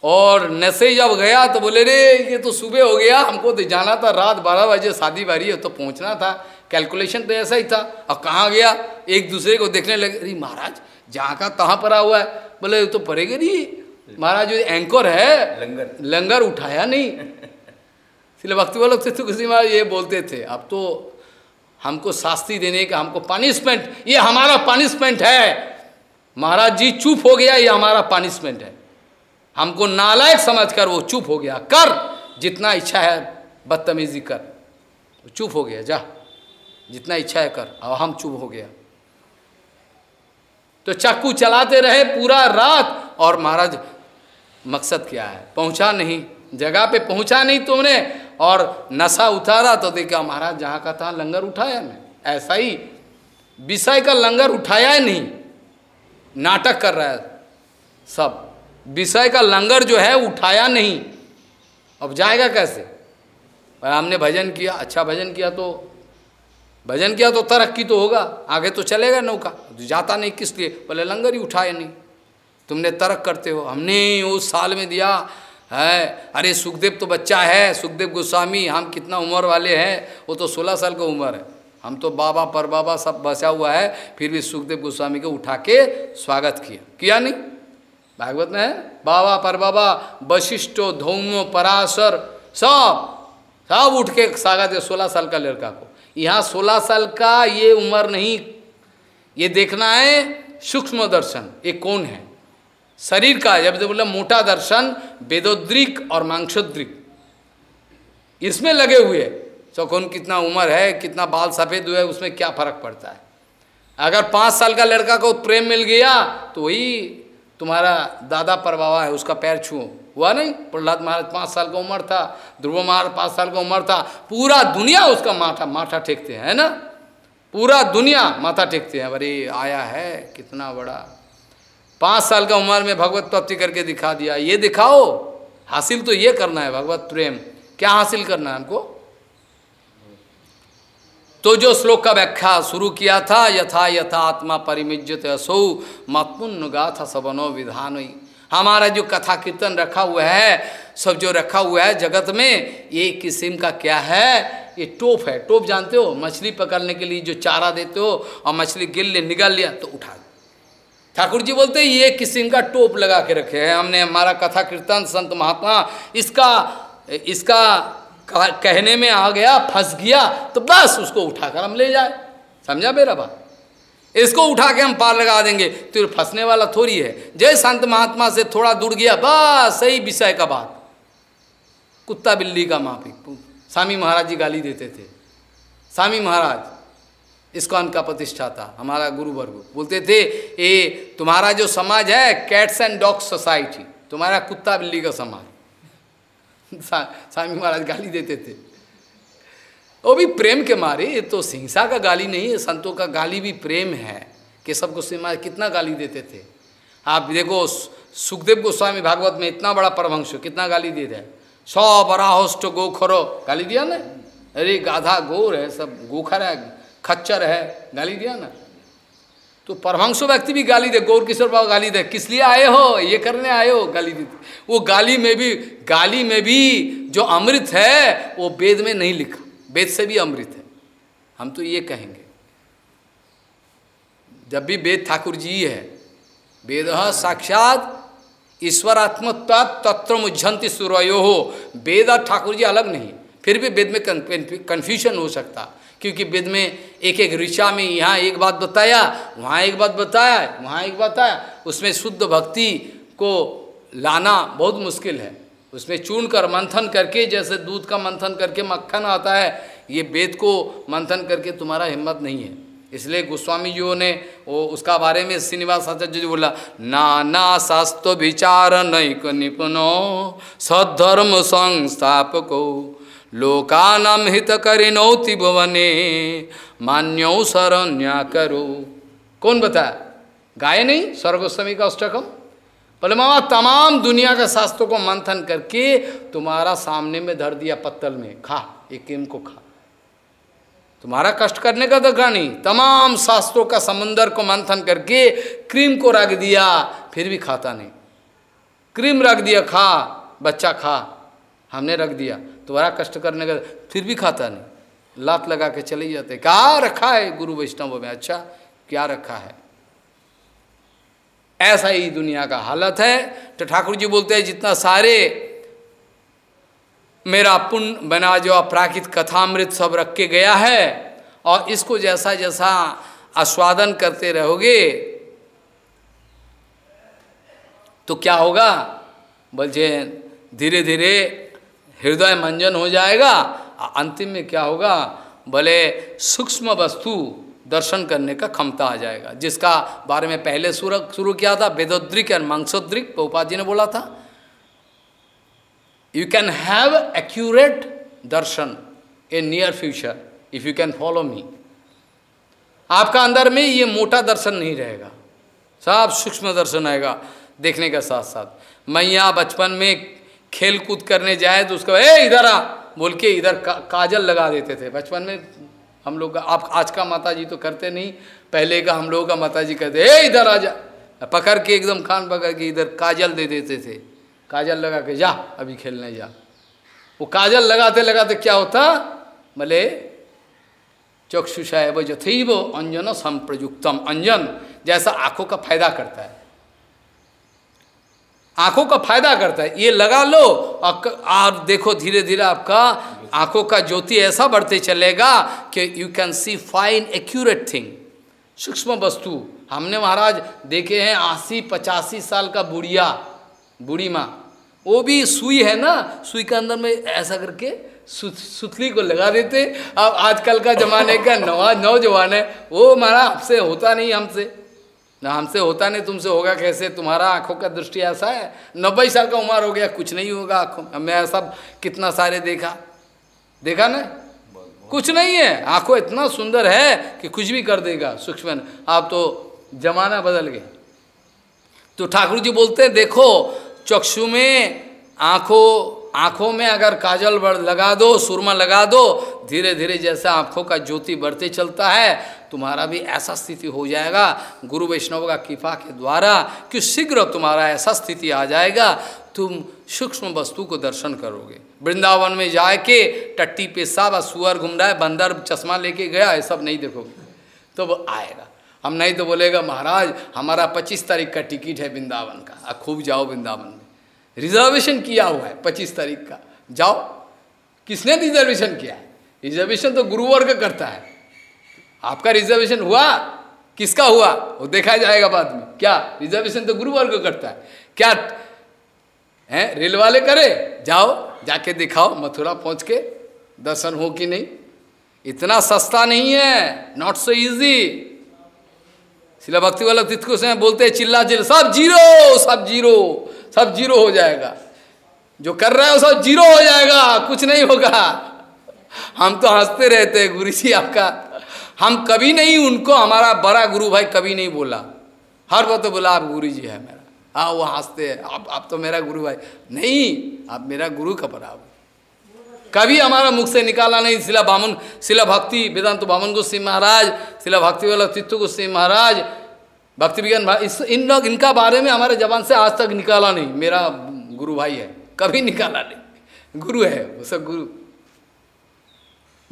और नशे जब गया तो बोले रे ये तो सुबह हो गया हमको तो जाना था रात बारह बजे शादी बारी है तो पहुँचना था। कैलकुलेशन तो ऐसा ही था। और कहाँ गया? एक दूसरे को देखने लगे अरे महाराज जहाँ का तहाँ पड़ा हुआ है। बोले तो पड़ेगा नहीं। महाराज जो एंकर है। लंगर। लंगर उठाया नहीं। इसलिए भक्ति वालों से तो किसी महाराज ये बोलते थे, अब तो हमको शास्त्री देने का, हमको पनिशमेंट ये हमारा पनिशमेंट है। महाराज जी, चुप हो गया, ये हमारा पनिशमेंट है। हमको नालायक समझकर वो चुप हो गया। कर, जितना इच्छा है, बदतमीजी कर। चुप हो गया, जा। जितना इच्छा है, कर। अब हम चुप हो गया। तो चाकू चलाते रहे पूरा रात और महाराज मकसद क्या है? पहुँचा नहीं। जगह पे पहुँचा नहीं तुमने और नशा उतारा तो देखा, महाराज, जहाँ का था, लंगर उठाया मैं। ऐसा ही विषय का लंगर उठाया ही नहीं। नाटक कर रहा है सब। विषय का लंगर जो है, उठाया नहीं। अब जाएगा कैसे? और हमने भजन किया अच्छा भजन किया तो भजन किया तो तरक्की तो होगा, आगे तो चलेगा नौका। तो जाता नहीं किस लिए? बोले, लंगर ही उठाया नहीं। तुमने तरक करते हो। हमने उस साल में दिया है? अरे सुखदेव तो बच्चा है, सुखदेव गोस्वामी, हम कितना उम्र वाले हैं? वो तो सोलह साल का उम्र है। हम तो बाबा पर बाबा सब बसा हुआ है, फिर भी सुखदेव गोस्वामी को उठा के स्वागत किया। किया नहीं? भागवत में है? बाबा पर बाबा वशिष्ठो धौमो पराशर, सब सब उठ के स्वागत है सोलह साल का लड़का को। यहाँ सोलह साल का ये उम्र नहीं। ये देखना है, सूक्ष्म दर्शन, ये कौन है? शरीर का जब बोला मोटा दर्शन, वेदोद्रिक और मांसोद्रिक। इसमें लगे हुए तो कौन कितना उम्र है, कितना बाल सफ़ेद हुआ है उसमें क्या फ़र्क पड़ता है? अगर पाँच साल का लड़का को प्रेम मिल गया तो वही तुम्हारा दादा परबावा है, उसका पैर छुओ। हुआ नहीं? प्रहलाद महाराज पाँच साल का उम्र था, ध्रुव महाराज पाँच साल का उम्र था। पूरा दुनिया उसका माथा माथा टेकते हैं, है ना? पूरा दुनिया माथा टेकते हैं। अरे, आया है, कितना बड़ा। पाँच साल का उम्र में भगवत प्राप्ति करके दिखा दिया। ये दिखाओ। हासिल तो ये करना है भगवत प्रेम। क्या हासिल करना है हमको? तो जो श्लोक का व्याख्या शुरू किया था, यथा यथा आत्मा परिमिज्यत असौ मतपुण्य गाथा सबनो विधान हमारा जो कथा कीर्तन रखा हुआ है, सब जो रखा हुआ है जगत में, ये किस्म का क्या है? ये टोप है। टोप जानते हो? मछली पकड़ने के लिए जो चारा देते हो और मछली गिर ले निकाल लिया तो उठा ठाकुर जी बोलते ये किस्म का टोप लगा के रखे हैं? हमने हमारा कथा कीर्तन संत महात्मा, इसका इसका कहने में आ गया, फंस गया तो बस उसको उठाकर हम ले जाए। समझा मेरा बात? इसको उठा के हम पार लगा देंगे तो फंसने वाला थोड़ी है। जय संत महात्मा से थोड़ा दूर गया, बस सही विषय का बात। कुत्ता बिल्ली का माफ़ी स्वामी महाराज जी गाली देते थे। स्वामी महाराज इसको का प्रतिष्ठा था हमारा गुरु वर्ग। बोलते थे ये तुम्हारा जो समाज है कैट्स एंड डॉग्स सोसाइटी तुम्हारा कुत्ता बिल्ली का समाज। *laughs* स्वामी महाराज गाली देते थे। वो भी प्रेम के मारे, ये तो हिंसा का गाली नहीं है, संतों का गाली भी प्रेम है, कि सबको सिमा कितना गाली देते थे। आप देखो, सुखदेव गोस्वामी भागवत में इतना बड़ा परमहंस, कितना गाली दे रहे सौ बराहोष्ट गो खरो गाली दिया ना? अरे, गाधा गोर है, सब गोखर है। खच्चर है, गाली दिया ना। तो परमहंसो व्यक्ति भी गाली दे गौर किशोर बाबा गाली दे, किस लिए आए हो, ये करने आए हो, गाली दी। वो गाली में भी, गाली में भी जो अमृत है, वो वेद में नहीं लिखा। वेद से भी अमृत है। हम तो ये कहेंगे, जब भी वेद ठाकुर जी है, वेद साक्षात ईश्वरात्मत्व तत्व मुझंति सूर्यो। हो वेद और ठाकुर जी अलग नहीं, फिर भी वेद में कन्फ्यूज़न हो सकता। क्योंकि वेद में एक एक ऋषा में यहाँ एक बात बताया, वहाँ एक बात बताया, वहाँ एक बात आया। उसमें शुद्ध भक्ति को लाना बहुत मुश्किल है। उसमें चूर्ण कर मंथन करके, जैसे दूध का मंथन करके मक्खन आता है, ये वेद को मंथन करके तुम्हारा हिम्मत नहीं है। इसलिए गोस्वामी जी ने वो उसका बारे में श्रीनिवास आचार्य जी बोला, नाना शास्त्र विचार नैक निपुनो सद्धर्म संस्थापको लोकानाम हित करिनौति भवने, मान्यो शरण्या करो। कौन बताया गाय नहीं? स्वर्गोस्वामी का अष्टकम? बोले, मामा, तमाम दुनिया के शास्त्रों को मंथन करके तुम्हारा सामने में धर दिया पत्तल में। खा, एक को खा। तुम्हारा कष्ट करने का दरकार नहीं। तमाम शास्त्रों का समंदर को मंथन करके क्रीम को रख दिया, फिर भी खाता नहीं। क्रीम रख दिया, खा, बच्चा खा, हमने रख दिया। तुम्हारा कष्ट करने का फिर भी खाता नहीं। लात लगा के चले जाते क्या रखा है गुरु वैष्णव में? अच्छा क्या रखा है? ऐसा ही दुनिया का हालत है। तो ठाकुर जी बोलते हैं, जितना सारे मेरा पुण्य बना जो अपराकित कथामृत सब रख के गया है, और इसको जैसा जैसा आस्वादन करते रहोगे तो क्या होगा? बोलचे धीरे धीरे हृदय मंजन हो जाएगा। अंतिम में क्या होगा? भले सूक्ष्म वस्तु दर्शन करने का क्षमता आ जाएगा। जिसका बारे में पहले शुरू किया था, वेदोद्रिक एंड मांसोद्रिक पोपा जी ने बोला था, you can have accurate darshan in near future if you can follow me. आपका अंदर में ये मोटा दर्शन नहीं रहेगा। सब सूक्ष्म दर्शन आएगा देखने के साथ साथ मैं यहाँ बचपन में खेल कूद करने जाए तो उसको ए इधर आ! बोल के इधर का, काजल लगा देते थे। बचपन में हम लोग का आप आज का माता जी तो करते नहीं। पहले का हम लोगों का माता जी कहते ए इधर आ जा! पकड़ के एकदम खान पकड़ के इधर काजल दे देते थे। काजल लगा के जा अभी खेलने जा। वो काजल लगाते लगाते क्या होता? भले चक्षुषाय वो जथी वो अंजन संप्रयुक्तम अंजन जैसा आँखों का फ़ायदा करता है। आँखों का फ़ायदा करता है। ये लगा लो, और देखो धीरे धीरे आपका आँखों का ज्योति ऐसा बढ़ते चलेगा कि you can see fine accurate thing सूक्ष्म वस्तु। हमने महाराज देखे हैं अस्सी, पचासी साल का बुढ़िया, बूढ़ी माँ। वो भी सुई है ना, सुई के अंदर में ऐसा करके सुतली को लगा देते। अब आजकल का जमाने का नवा नौजवान है। वो हमारा आपसे होता नहीं हमसे। ना हमसे होता नहीं, तुमसे होगा कैसे? तुम्हारा आँखों का दृष्टि ऐसा है। नब्बे साल का उम्र हो गया, कुछ नहीं होगा आँखों में। मैं ऐसा कितना सारे देखा। देखा ना? कुछ नहीं है। आँखों इतना सुंदर है कि कुछ भी कर देगा, सूक्ष्म। आप तो जमाना बदल गया तो ठाकुर जी बोलते हैं, देखो, चक्षु में आँखों आँखों में अगर काजल लगा दो, सुरमा लगा दो धीरे धीरे जैसा आँखों का ज्योति बढ़ते चलता है, तुम्हारा भी ऐसा स्थिति हो जाएगा। गुरु वैष्णव का कृपा के द्वारा कि शीघ्र तुम्हारा ऐसा स्थिति आ जाएगा। तुम सूक्ष्म वस्तु को दर्शन करोगे। वृंदावन में जाके टट्टी पे साब सुअर घूम रहा है, बंदर चश्मा लेके गया ये सब नहीं देखोगे। तो वो आएगा। हम नहीं तो बोलेगा, महाराज, हमारा पच्चीस तारीख का टिकट है वृंदावन का। खूब जाओ वृंदावन रिजर्वेशन किया हुआ है पच्चीस तारीख का। जाओ, किसने रिजर्वेशन किया है? रिजर्वेशन तो गुरुवर्ग करता है। आपका रिजर्वेशन हुआ? किसका हुआ? वो देखा जाएगा बाद में। क्या? रिजर्वेशन तो गुरुवर्ग करता है। क्या है? रेल वाले करे, जाओ, जाके दिखाओ, मथुरा पहुँच के, दर्शन हो कि नहीं? इतना सस्ता नहीं है नॉट सो इजी शिला भक्ति वाला तीर्थ से बोलते हैं, चिल्ला चिल्ला, सब ज़ीरो सब ज़ीरो। सब ज़ीरो हो जाएगा। जो कर रहा है सब ज़ीरो हो जाएगा, कुछ नहीं होगा। हम तो हँसते रहते हैं गुरु जी आपका। हम कभी नहीं उनको, हमारा बड़ा गुरु भाई कभी नहीं बोला। हर वक्त तो बोला, आप गुरु जी है मेरा। हाँ वो हँसते हैं। आप आप तो मेरा गुरु भाई। नहीं, आप मेरा गुरु का बराबर कभी हमारा मुख से निकाला नहीं। शिला बामन, शिला भक्ति वेदांत बामन गोस्वी महाराज, शिला भक्ति वाला तित्व गोस्वी महाराज भक्ति विज्ञान इस इन लोग, इनका बारे में हमारे जबान से आज तक निकाला नहीं। मेरा गुरु भाई है, कभी निकाला नहीं। गुरु है, वो सब गुरु।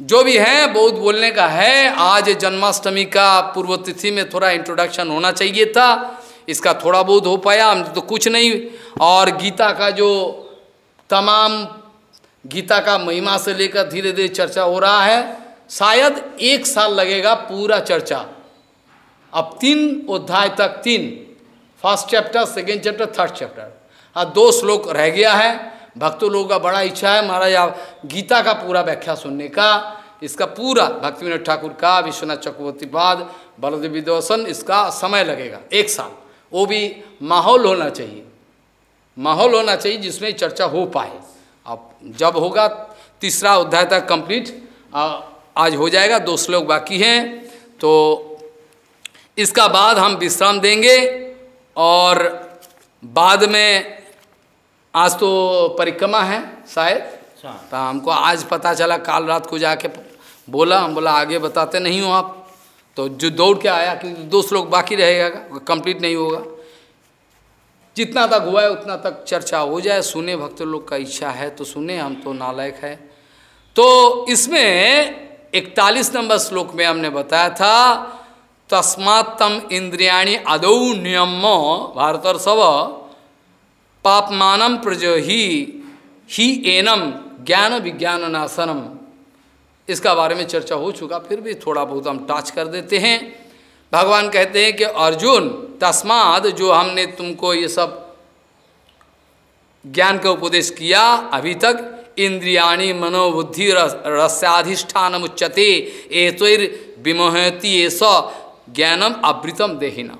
जो भी है, बहुत बोलने का है। आज जन्माष्टमी का पूर्व तिथि में थोड़ा इंट्रोडक्शन होना चाहिए था। इसका थोड़ा बहुत हो पाया, हम तो कुछ नहीं। और गीता का जो तमाम, गीता का महिमा से लेकर धीरे धीरे चर्चा हो रहा है। शायद एक साल लगेगा पूरा चर्चा। अब तीन अध्याय तक तीन first chapter second chapter third chapter अब दो श्लोक रह गया है। भक्तों लोगों का बड़ा इच्छा है महाराज, आप गीता का पूरा व्याख्या सुनने का। इसका पूरा भक्ति विनोद ठाकुर का, विश्वनाथ चक्रवर्ती बाद, बलदेव विदोसन इसका समय लगेगा, एक साल। वो भी माहौल होना चाहिए। माहौल होना चाहिए जिसमें चर्चा हो पाए। अब जब होगा, तीसरा अध्याय तक कंप्लीट आज हो जाएगा, दो श्लोक बाकी हैं। तो इसका बाद हम विश्राम देंगे और बाद में आज तो परिक्रमा है शायद। अच्छा। तो हमको आज पता चला काल रात को जाके बोला हम बोला आगे बताते नहीं हो आप। तो जो दौड़ के आया कि दो श्लोक बाकी रहेगा कंप्लीट नहीं होगा। जितना तक हुआ है उतना तक चर्चा हो जाए। सुने भक्त लोग का इच्छा है तो सुने हम तो नालायक है। तो इसमें इकतालीस नंबर श्लोक में हमने बताया था तस्मात्तम इंद्रियाणी अदौ नियम भारतर सब पापमानम प्रज ही ही एनम ज्ञान विज्ञान नाशनम इसका बारे में चर्चा हो चुका, फिर भी थोड़ा बहुत हम टच कर देते हैं। भगवान कहते हैं कि अर्जुन तस्माद जो हमने तुमको ये सब ज्ञान का उपदेश किया, अभी तक इंद्रियाणी मनोबुद्धि रस्याधिष्ठान उच्चते एतर विमोहती एस ज्ञानम अवृतम देहिना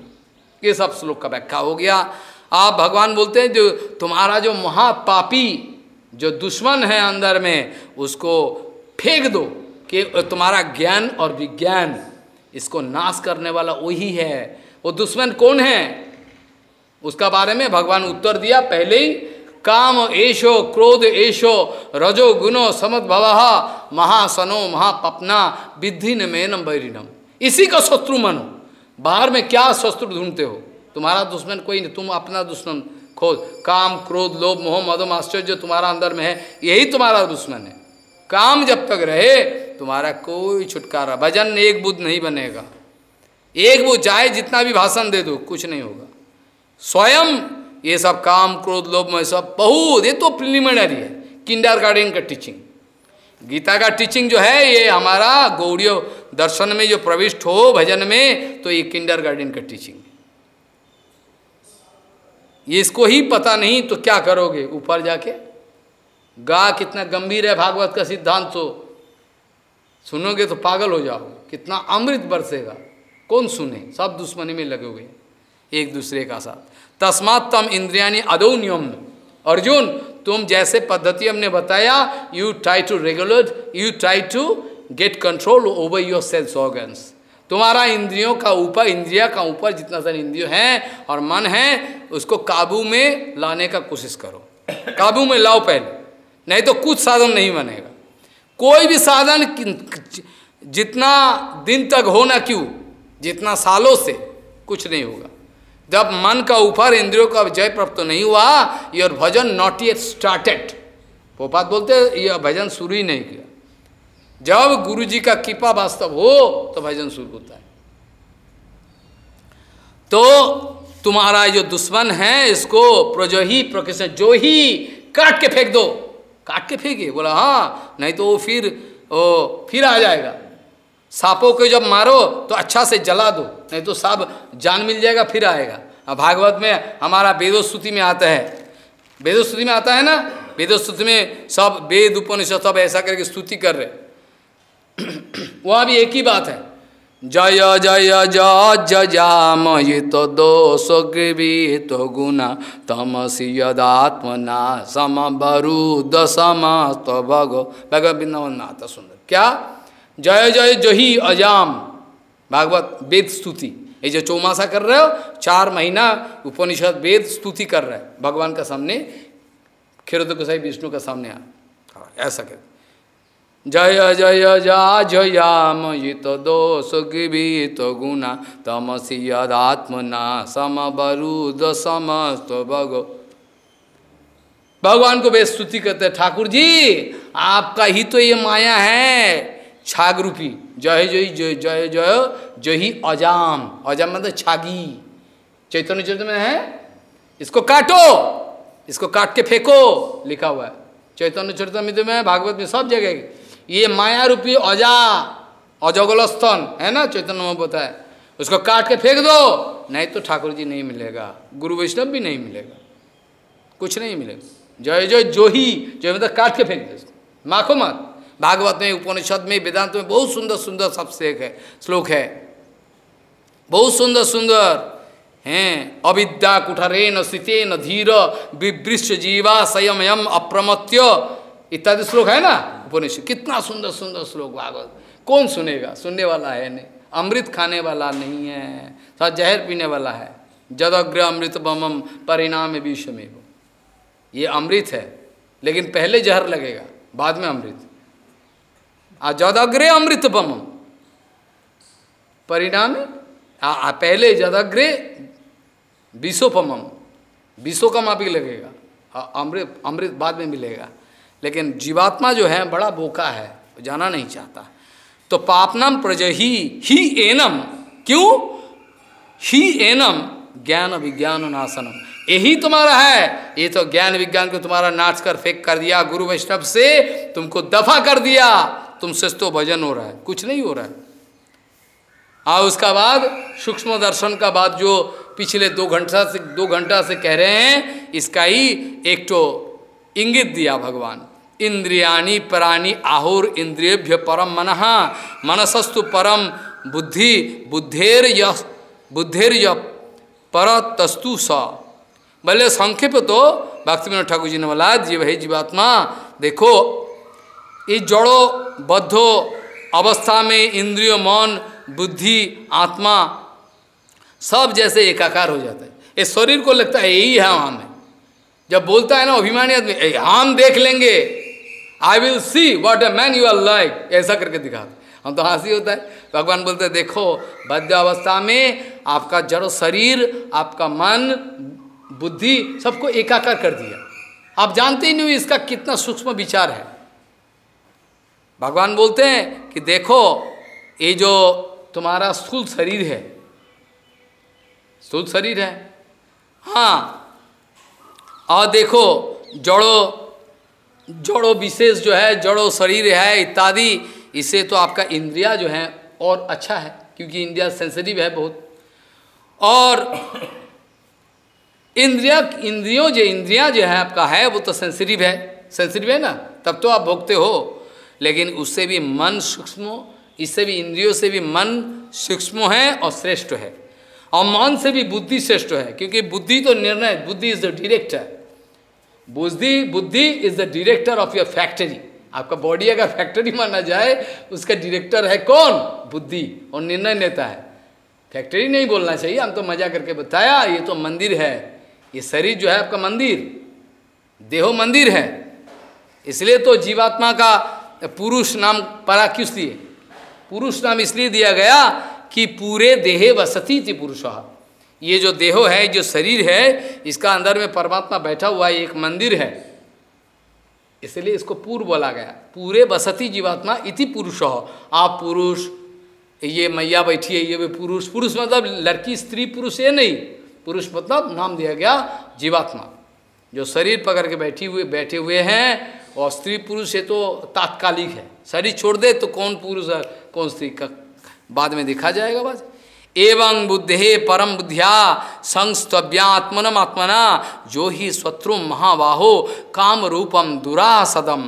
ये सब श्लोक का व्याख्या हो गया। आप भगवान बोलते हैं, जो तुम्हारा जो महापापी, जो दुश्मन है अंदर में, उसको फेंक दो कि तुम्हारा ज्ञान और विज्ञान इसको नाश करने वाला वही है। वो दुश्मन कौन है? उसका बारे में भगवान उत्तर दिया। पहले ही, काम एशो क्रोध एशो रजो गुणो समद भव महासनो, महापपना, विद्धि मेनम बैरिनम। इसी का शत्रु मनो। बाहर में क्या शत्रु ढूंढते हो? तुम्हारा दुश्मन कोई नहीं, तुम अपना दुश्मन खोज। काम, क्रोध, लोभ, मोह, मदम, आश्चर्य तुम्हारा अंदर में है, यही तुम्हारा दुश्मन है। काम जब तक रहे, तुम्हारा कोई छुटकारा, भजन एक बुद्ध नहीं बनेगा। एक वो चाहे जितना भी भाषण दे दो, कुछ नहीं होगा। स्वयं ये सब काम, क्रोध, लोभ में सब बहुत, ये तो प्रिलिमिनरी है किंडर गार्डन का टीचिंग गीता का टीचिंग जो है, ये हमारा गौड़ियों दर्शन में जो प्रविष्ट हो भजन में तो ये किंडर गार्डन का टीचिंग ये इसको ही पता नहीं तो क्या करोगे? ऊपर जाके? गा कितना गंभीर है भागवत का सिद्धांत तो। सुनोगे तो पागल हो जाओगे। कितना अमृत बरसेगा। कौन सुने? सब दुश्मनी में लगे हुए एक दूसरे का साथ। तस्मात तम इंद्रियानी अदो नियम। अर्जुन, तुम जैसे पद्धति हमने बताया you try to regular you try to get control over your sense organs तुम्हारा इंद्रियों का ऊपर, इंद्रिया का ऊपर जितना सारे इंद्रियों हैं और मन है, उसको काबू में लाने का कोशिश करो। काबू में लाओ पहले। नहीं तो कुछ साधन नहीं बनेगा। कोई भी साधन जितना दिन तक होना क्यों, जितना सालों से, कुछ नहीं होगा। जब मन का ऊपर, इंद्रियों का जय प्राप्त तो नहीं हुआ your bhajan not yet started पोपात बोलते यह भजन शुरू ही नहीं किया। जब गुरु जी का कृपा वास्तव हो तो भजन शुरू होता है। तो तुम्हारा जो दुश्मन है, इसको प्रजोही प्रकृष्ण जो ही, काट के फेंक दो। काट के फेंके, बोला हाँ नहीं तो वो फिर वो फिर आ जाएगा। सांपों को जब मारो तो अच्छा से जला दो, नहीं तो सब जान मिल जाएगा, फिर आएगा। भागवत में हमारा वेदोस्तुति में आता है। वेदोस्तुति में आता है ना? वेदोस्तुति में सब वेद उपनिषद सब ऐसा करके स्तुति कर रहे *clears throat* वहाँ भी एक ही बात है। जय जय जय जजामयि तो दोष तो गुना। तमसी यदात्मना समरुद समस्त भगो। भगवत वृंदावन में सुंदर। क्या? जय जय, जही, अजाम। भागवत, वेद स्तुति। ये जो चौमासा कर रहे हो, चार महीना उपनिषद, वेद स्तुति कर रहे हैं। भगवान का सामने, खिरोद गोसाई, विष्णु का सामने आ। ऐसा कहते जय जय जा जयामयित दोष गिभीत गुणा, तमसी यदात्मना समबरुद समस्त भग। भगवान को वे स्तुति करते ठाकुर जी, आपका ही तो ये माया है। छाग रूपी जय जय जय जय जय जय ही अजाम। अजाम मतलब छागी। चैतन्य चैतन्य में है। इसको काटो। इसको काट के फेंको, लिखा हुआ है। चैतन्य चरित्र में, भागवत में सब जगह ये माया रूपी अजा अजगलस्थन है ना, चैतन्य में बताए उसको काट के फेंक दो, नहीं तो ठाकुर जी नहीं मिलेगा, गुरु वैष्णव भी नहीं मिलेगा, कुछ नहीं मिलेगा। जय जय जो ही जो मतलब काट के फेंक दे माखो मत। भागवत में, उपनिषद में, वेदांत में बहुत सुंदर सुंदर सब है, श्लोक है। बहुत सुंदर सुंदर, हैं। अविद्या कुठरे न स्थिते न धीर विवृष्ट जीवा संयमयम अप्रमत्य। इत्यादि श्लोक है ना? उपनिषद। कितना सुंदर सुंदर श्लोक, भागवत। कौन सुनेगा? सुनने वाला है नहीं। अमृत खाने वाला नहीं है सब जहर पीने वाला है। जदग्र अमृत बमम परिणाम विश्व में वो ये अमृत है, लेकिन पहले जहर लगेगा, बाद में अमृत। और जदग्रे अमृतपम परिणाम पहले जदग्रे विश्वपम विश्व का मापी लगेगा। अमृत अमृत बाद में मिलेगा। लेकिन जीवात्मा जो है, बड़ा बोका है, जाना नहीं चाहता। तो पापनम प्रजही ही एनम, क्यों? ही एनम ज्ञान विज्ञान नाशनम। यही तुम्हारा है। ये तो ज्ञान विज्ञान को तुम्हारा नाच कर फेंक कर दिया, गुरु वैष्णव से, तुमको दफ़ा कर दिया। तुमसे तो भजन हो रहा है, कुछ नहीं हो रहा है। और उसका बाद, सूक्ष्म दर्शन का बाद जो पिछले दो घंटा से, दो घंटा से कह रहे हैं, इसका ही एक तो इंगित दिया भगवान। इंद्रियाणी प्राणी आहुर इंद्रियभ्य परम मन। मनसस्तु परम बुद्धि बुद्धेर यह बुद्धेर यह पर तस्तु स। बोले संक्षेप तो भक्ति विनोद ठाकुर जी ने बोला जी भाई जीवात्मा। देखो इस जड़ो, बद्धो अवस्था में इंद्रियो, मन, बुद्धि, आत्मा सब जैसे एकाकार हो जाता है। ये शरीर को लगता है, यही है, हम है। जब बोलता है ना, अभिमानी आदमी हम देख लेंगे। I will see what a man you are like ऐसा करके दिखाते हम तो हँसी होता है। भगवान बोलते देखो बद्ध अवस्था में आपका जड़, शरीर, आपका मन, बुद्धि सबको एकाकार कर दिया। आप जानते ही नहीं इसका कितना सूक्ष्म विचार है। भगवान बोलते हैं कि देखो, ये जो तुम्हारा स्थूल शरीर है, स्थूल शरीर है। हाँ और देखो, जड़ो जड़ो विशेष जो है, जड़ो शरीर है, इत्यादि, इसे तो आपका इंद्रिया जो है और अच्छा है, क्योंकि इंद्रिया सेंसिटिव है बहुत। और इंद्रिया, इंद्रियों जो, इंद्रिया जो है आपका है, वो तो सेंसिटिव है। सेंसिटिव है ना? तब तो आप भोगते हो। लेकिन उससे भी मन सूक्ष्म, इससे भी इंद्रियों से भी मन सूक्ष्म है और श्रेष्ठ है। और मन से भी बुद्धि श्रेष्ठ है, क्योंकि बुद्धि तो निर्णय, बुद्धि is the director buddhi buddhi is the director of your factory आपका बॉडी अगर फैक्ट्री माना जाए, उसका डायरेक्टर है कौन? बुद्धि, और निर्णय लेता है। फैक्ट्री नहीं बोलना चाहिए, हम तो मज़ा करके बताया, ये तो मंदिर है। ये शरीर जो है आपका मंदिर। देहो मंदिर है। इसलिए तो जीवात्मा का पुरुष नाम किस दिए पुरुष नाम इसलिए दिया गया कि पूरे देहे वसती थी पुरुष। ये जो देहो है जो शरीर है, इसका अंदर में परमात्मा बैठा हुआ एक मंदिर है। इसलिए इसको पूर्व बोला गया। पूरे बसती जीवात्मा इति पुरुष। हो आप पुरुष, ये मैया बैठी है, ये भी पुरुष। पुरुष मतलब लड़की, स्त्री, पुरुष, ये नहीं। पुरुष मतलब नाम दिया गया जीवात्मा। जो शरीर पकड़ के बैठी हुए, बैठे हुए हैं, और स्त्री, पुरुष, ये तो तात्कालिक है। शरीर छोड़ दे तो कौन पुरुष है कौन स्त्री? का, बाद में देखा जाएगा बस एवं बुद्धे परम बुद्धिया संस्तव्यात्मनम आत्मना जो ही शत्रु महाबाहो काम रूपम दुरासदम।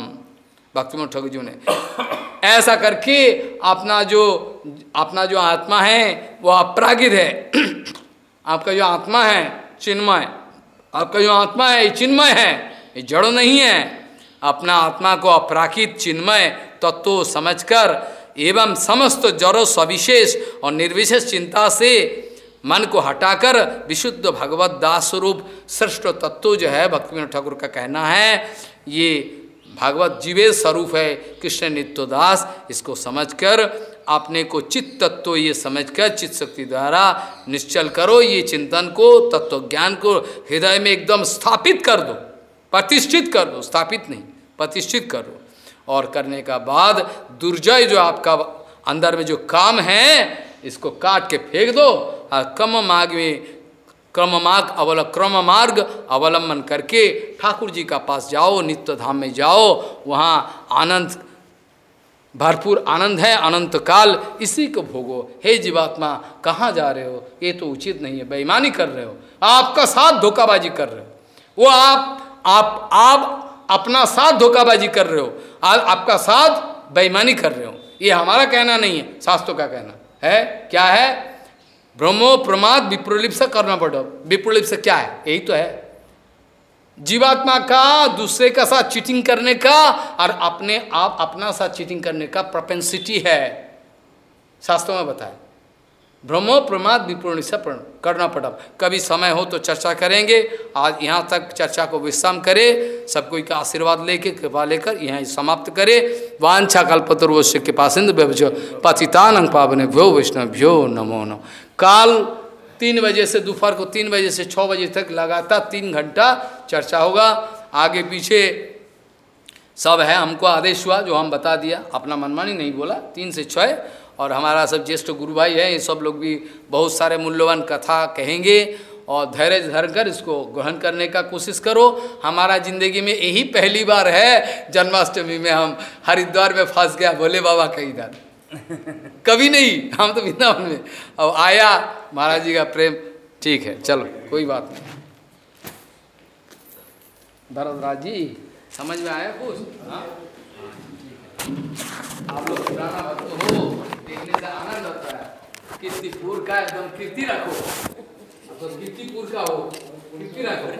भक्ति ठाकुर जी ने ऐसा करके अपना जो अपना जो आत्मा है, वो अपरागित है। आपका जो आत्मा है, चिन्मय। आपका जो आत्मा है, ये चिन्मय है। ये जड़ नहीं है। अपना आत्मा को अपराकित चिन्मय तत्व समझकर एवं समस्त जड़ सविशेष और निर्विशेष चिंता से मन को हटाकर विशुद्ध भगवत दास स्वरूप श्रेष्ठ तत्व जो है भक्ति ठाकुर का कहना है, ये भागवत जीवे स्वरूप है, कृष्ण नित्य दास इसको समझकर, अपने को चित्त तत्व ये समझकर, चित्त शक्ति द्वारा निश्चल करो, ये चिंतन को तत्व ज्ञान को हृदय में एकदम स्थापित कर दो, प्रतिष्ठित कर दो, स्थापित नहीं, प्रतिष्ठित कर दो। और करने का बाद दुर्जय जो आपका अंदर में जो काम है, इसको काट के फेंक दो। और कम मार्ग में, क्रम मार्ग, अवल, क्रम मार्ग अवलंबन करके ठाकुर जी का पास जाओ, नित्य धाम में जाओ। वहाँ आनंद, भरपूर आनंद है, अनंत काल, इसी को भोगो। हे जीवात्मा, कहाँ जा रहे हो? ये तो उचित नहीं है, बेईमानी कर रहे हो। आपका साथ धोखाबाजी कर रहे हो। वो आप आप आप अपना साथ धोखाबाजी कर रहे हो। आ, आपका साथ बेईमानी कर रहे हो। ये हमारा कहना नहीं है शास्त्रों का कहना है। क्या है? ब्रह्मो प्रमाद विप्रलिप से करना पड़ो विप्रलिप से क्या है? यही तो है। जीवात्मा का दूसरे का साथ चीटिंग करने का और अपने आप अपना साथ चीटिंग करने का प्रोपेंसिटी है। शास्त्रों में बताए ब्रह्मो प्रमाद विपूर्ण से करना पड़ा। कभी समय हो तो चर्चा करेंगे। आज यहाँ तक चर्चा को विश्राम करे, सब कोई का आशीर्वाद लेके, कृपा लेकर यहाँ समाप्त करे। वांछा कल्पतरुवश्य के पास इंद्र पतितानंग पावन भ्यो वैष्णव भ्यो नमो नम। काल तीन बजे से दोपहर को तीन बजे से छः बजे तक लगातार तीन घंटा चर्चा होगा। आगे पीछे सब है, हमको आदेश हुआ, जो हम बता दिया, अपना मनमानी नहीं बोला, तीन से छः और हमारा सब ज्येष्ठ गुरु भाई है, ये सब लोग भी बहुत सारे मूल्यवान कथा कहेंगे और धैर्य धर कर इसको ग्रहण करने का कोशिश करो। हमारा ज़िंदगी में यही पहली बार है, जन्माष्टमी में हम हरिद्वार में फंस गया भोले बाबा का इधर *laughs* कभी नहीं, हम तो वृंदावन में। अब आया, महाराज जी का प्रेम, ठीक है, चलो, कोई बात नहीं। भरतराज जी, समझ में आया कुछ? हाँ? आप लोग पुराना भक्त हो। देखने से आनंद आता है। कीर्तिपुर का एकदम कीर्ति रखो। तो कीर्तिपुर का हो, कीर्ति रखो।